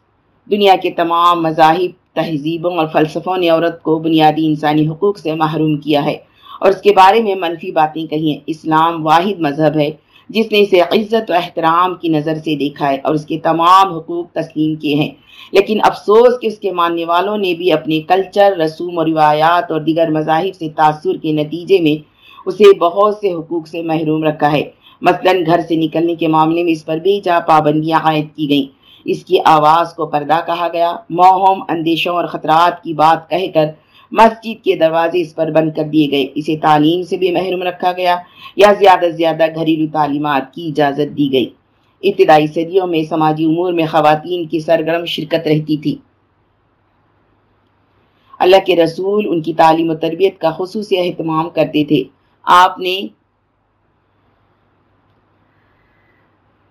دنیا کے تمام مذاہب، تہذیبوں اور فلسفوں نے عورت کو بنیادی انسانی حقوق سے محروم کیا ہے۔ اور اس کے بارے میں منفی باتیں کہی ہیں۔ اسلام واحد مذہب ہے، جس نے اسے عزت و احترام کی نظر سے دیکھا ہے اور اس کے تمام حقوق تسلیم کیے ہیں۔ لیکن افسوس کہ اس کے ماننے والوں نے بھی اپنے کلچر رسوم و روایات اور دیگر مذاہب سے تاثر کے نتیجے میں اسے بہت سے حقوق سے محروم رکھا ہے۔ مثلا گھر سے نکلنے کے معاملے میں اس پر بے جا پابندیاں عائد کی گئیں۔ اس کی آواز کو پردہ کہا گیا۔ موہم، اندیشوں اور خطرات کی بات کہہ کر مسجد کے دروازے اس پر بند کر دیے گئے۔ اسے تعلیم سے بھی محروم رکھا گیا یا زیادہ سے زیادہ گھریلو تعلیمات کی اجازت دی گئی۔ ابتدائی صدیوں میں سماجی امور میں خواتین کی سرگرم شرکت رہتی تھی۔ اللہ کے رسول ان کی تعلیم و تربیت کا خصوصی اہتمام کرتے تھے۔ آپ نے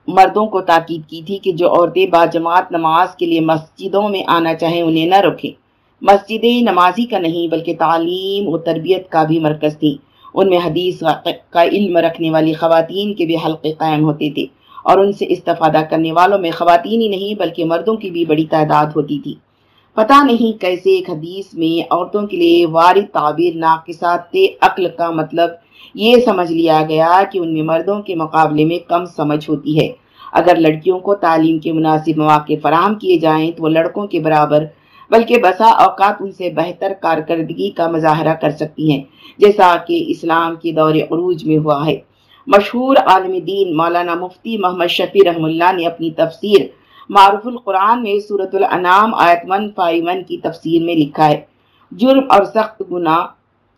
مردوں کو تاکید کی تھی کہ جو عورتیں با جماعت نماز کے لیے مسجدوں میں آنا چاہیں انہیں نہ رکھیں مسجدیں نمازی کا نہیں، بلکہ تعلیم و تربیت کا بھی مرکز تھی۔ ان میں حدیث کا علم رکھنے والی خواتین کے بھی حلقے قائم ہوتے تھے۔ اور ان سے استفادہ کرنے والوں میں خواتین ہی نہیں، بلکہ مردوں کی بھی بڑی تعداد ہوتی تھی۔ پتہ نہیں کیسے ایک حدیث میں عورتوں کے لیے وارد تعبیر ناقصات عقل کا مطلب یہ سمجھ لیا گیا کہ ان میں مردوں کے مقابلے میں کم سمجھ ہوتی ہے۔ اگر لڑکیوں کو تعلیم کے مناسب مواقع فراہم کیے جائیں تو وہ لڑکوں کے برابر بلکہ بسا اوقات ان سے بہتر کارکردگی کا مظاہرہ کر سکتی ہیں، جیسا کہ اسلام کے دور عروج میں ہوا ہے۔ مشہور عالم دین مولانا مفتی محمد شفیع رحم اللہ نے اپنی تفسیر معروف القرآن میں صورت الانام آیت من فائیون کی تفسیر میں لکھا ہے۔ جرم اور سخت گناہ،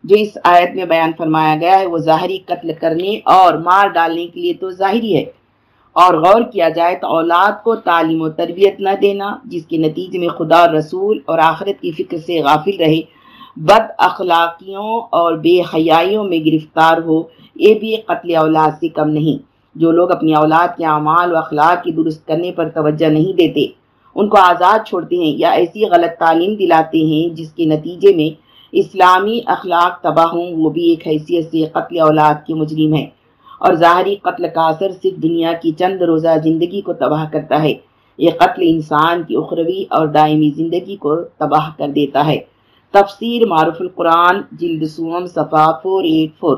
جو اس آیت میں بیان فرمایا گیا ہے، وہ ظاہری قتل کرنے اور مار ڈالنے کے لیے تو ظاہری ہے۔ اور غور کیا جائے تو اولاد کو تعلیم و تربیت نہ دینا، جس کے نتیجے میں خدا رسول اور آخرت کی فکر سے غافل رہے۔ بد اخلاقیوں اور بے حیائیوں میں گرفتار ہو، یہ بھی قتل اولاد سے کم نہیں۔ جو لوگ اپنی اولاد کے اعمال و اخلاق کی درست کرنے پر توجہ نہیں دیتے، ان کو آزاد چھوڑتے ہیں یا ایسی غلط تعلیم دلاتے ہیں جس کے نتیجے میں اسلامی اخلاق تباہ ہوں، وہ بھی ایک حیثیت سے قتل اولاد کے مجرم ہیں۔ اور ظاہری قتل کا اثر صرف دنیا کی چند روزہ زندگی کو تباہ کرتا ہے۔ یہ قتل انسان کی اخروی اور دائمی زندگی کو تباہ کر دیتا ہے۔ تفسیر معروف القرآن، جلد سوم صفا فور ایٹ فور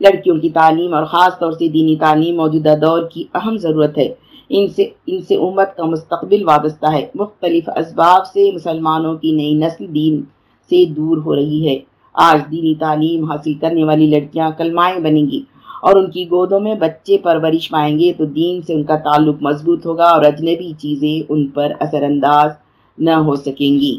لڑکیوں کی تعلیم اور خاص طور سے دینی تعلیم موجودہ دور کی اہم ضرورت ہے۔ ان سے ان سے امت کا مستقبل وابستہ ہے۔ مختلف اسباب سے مسلمانوں کی نئی نسل دین سے دور ہو رہی ہے۔ آج دینی تعلیم حاصل کرنے والی لڑکیاں کلمائیں بنیں گی اور ان کی گودوں میں بچے پرورش پائیں گے تو دین سے ان کا تعلق مضبوط ہوگا اور اجنبی چیزیں ان پر اثر انداز نہ ہو سکیں گی۔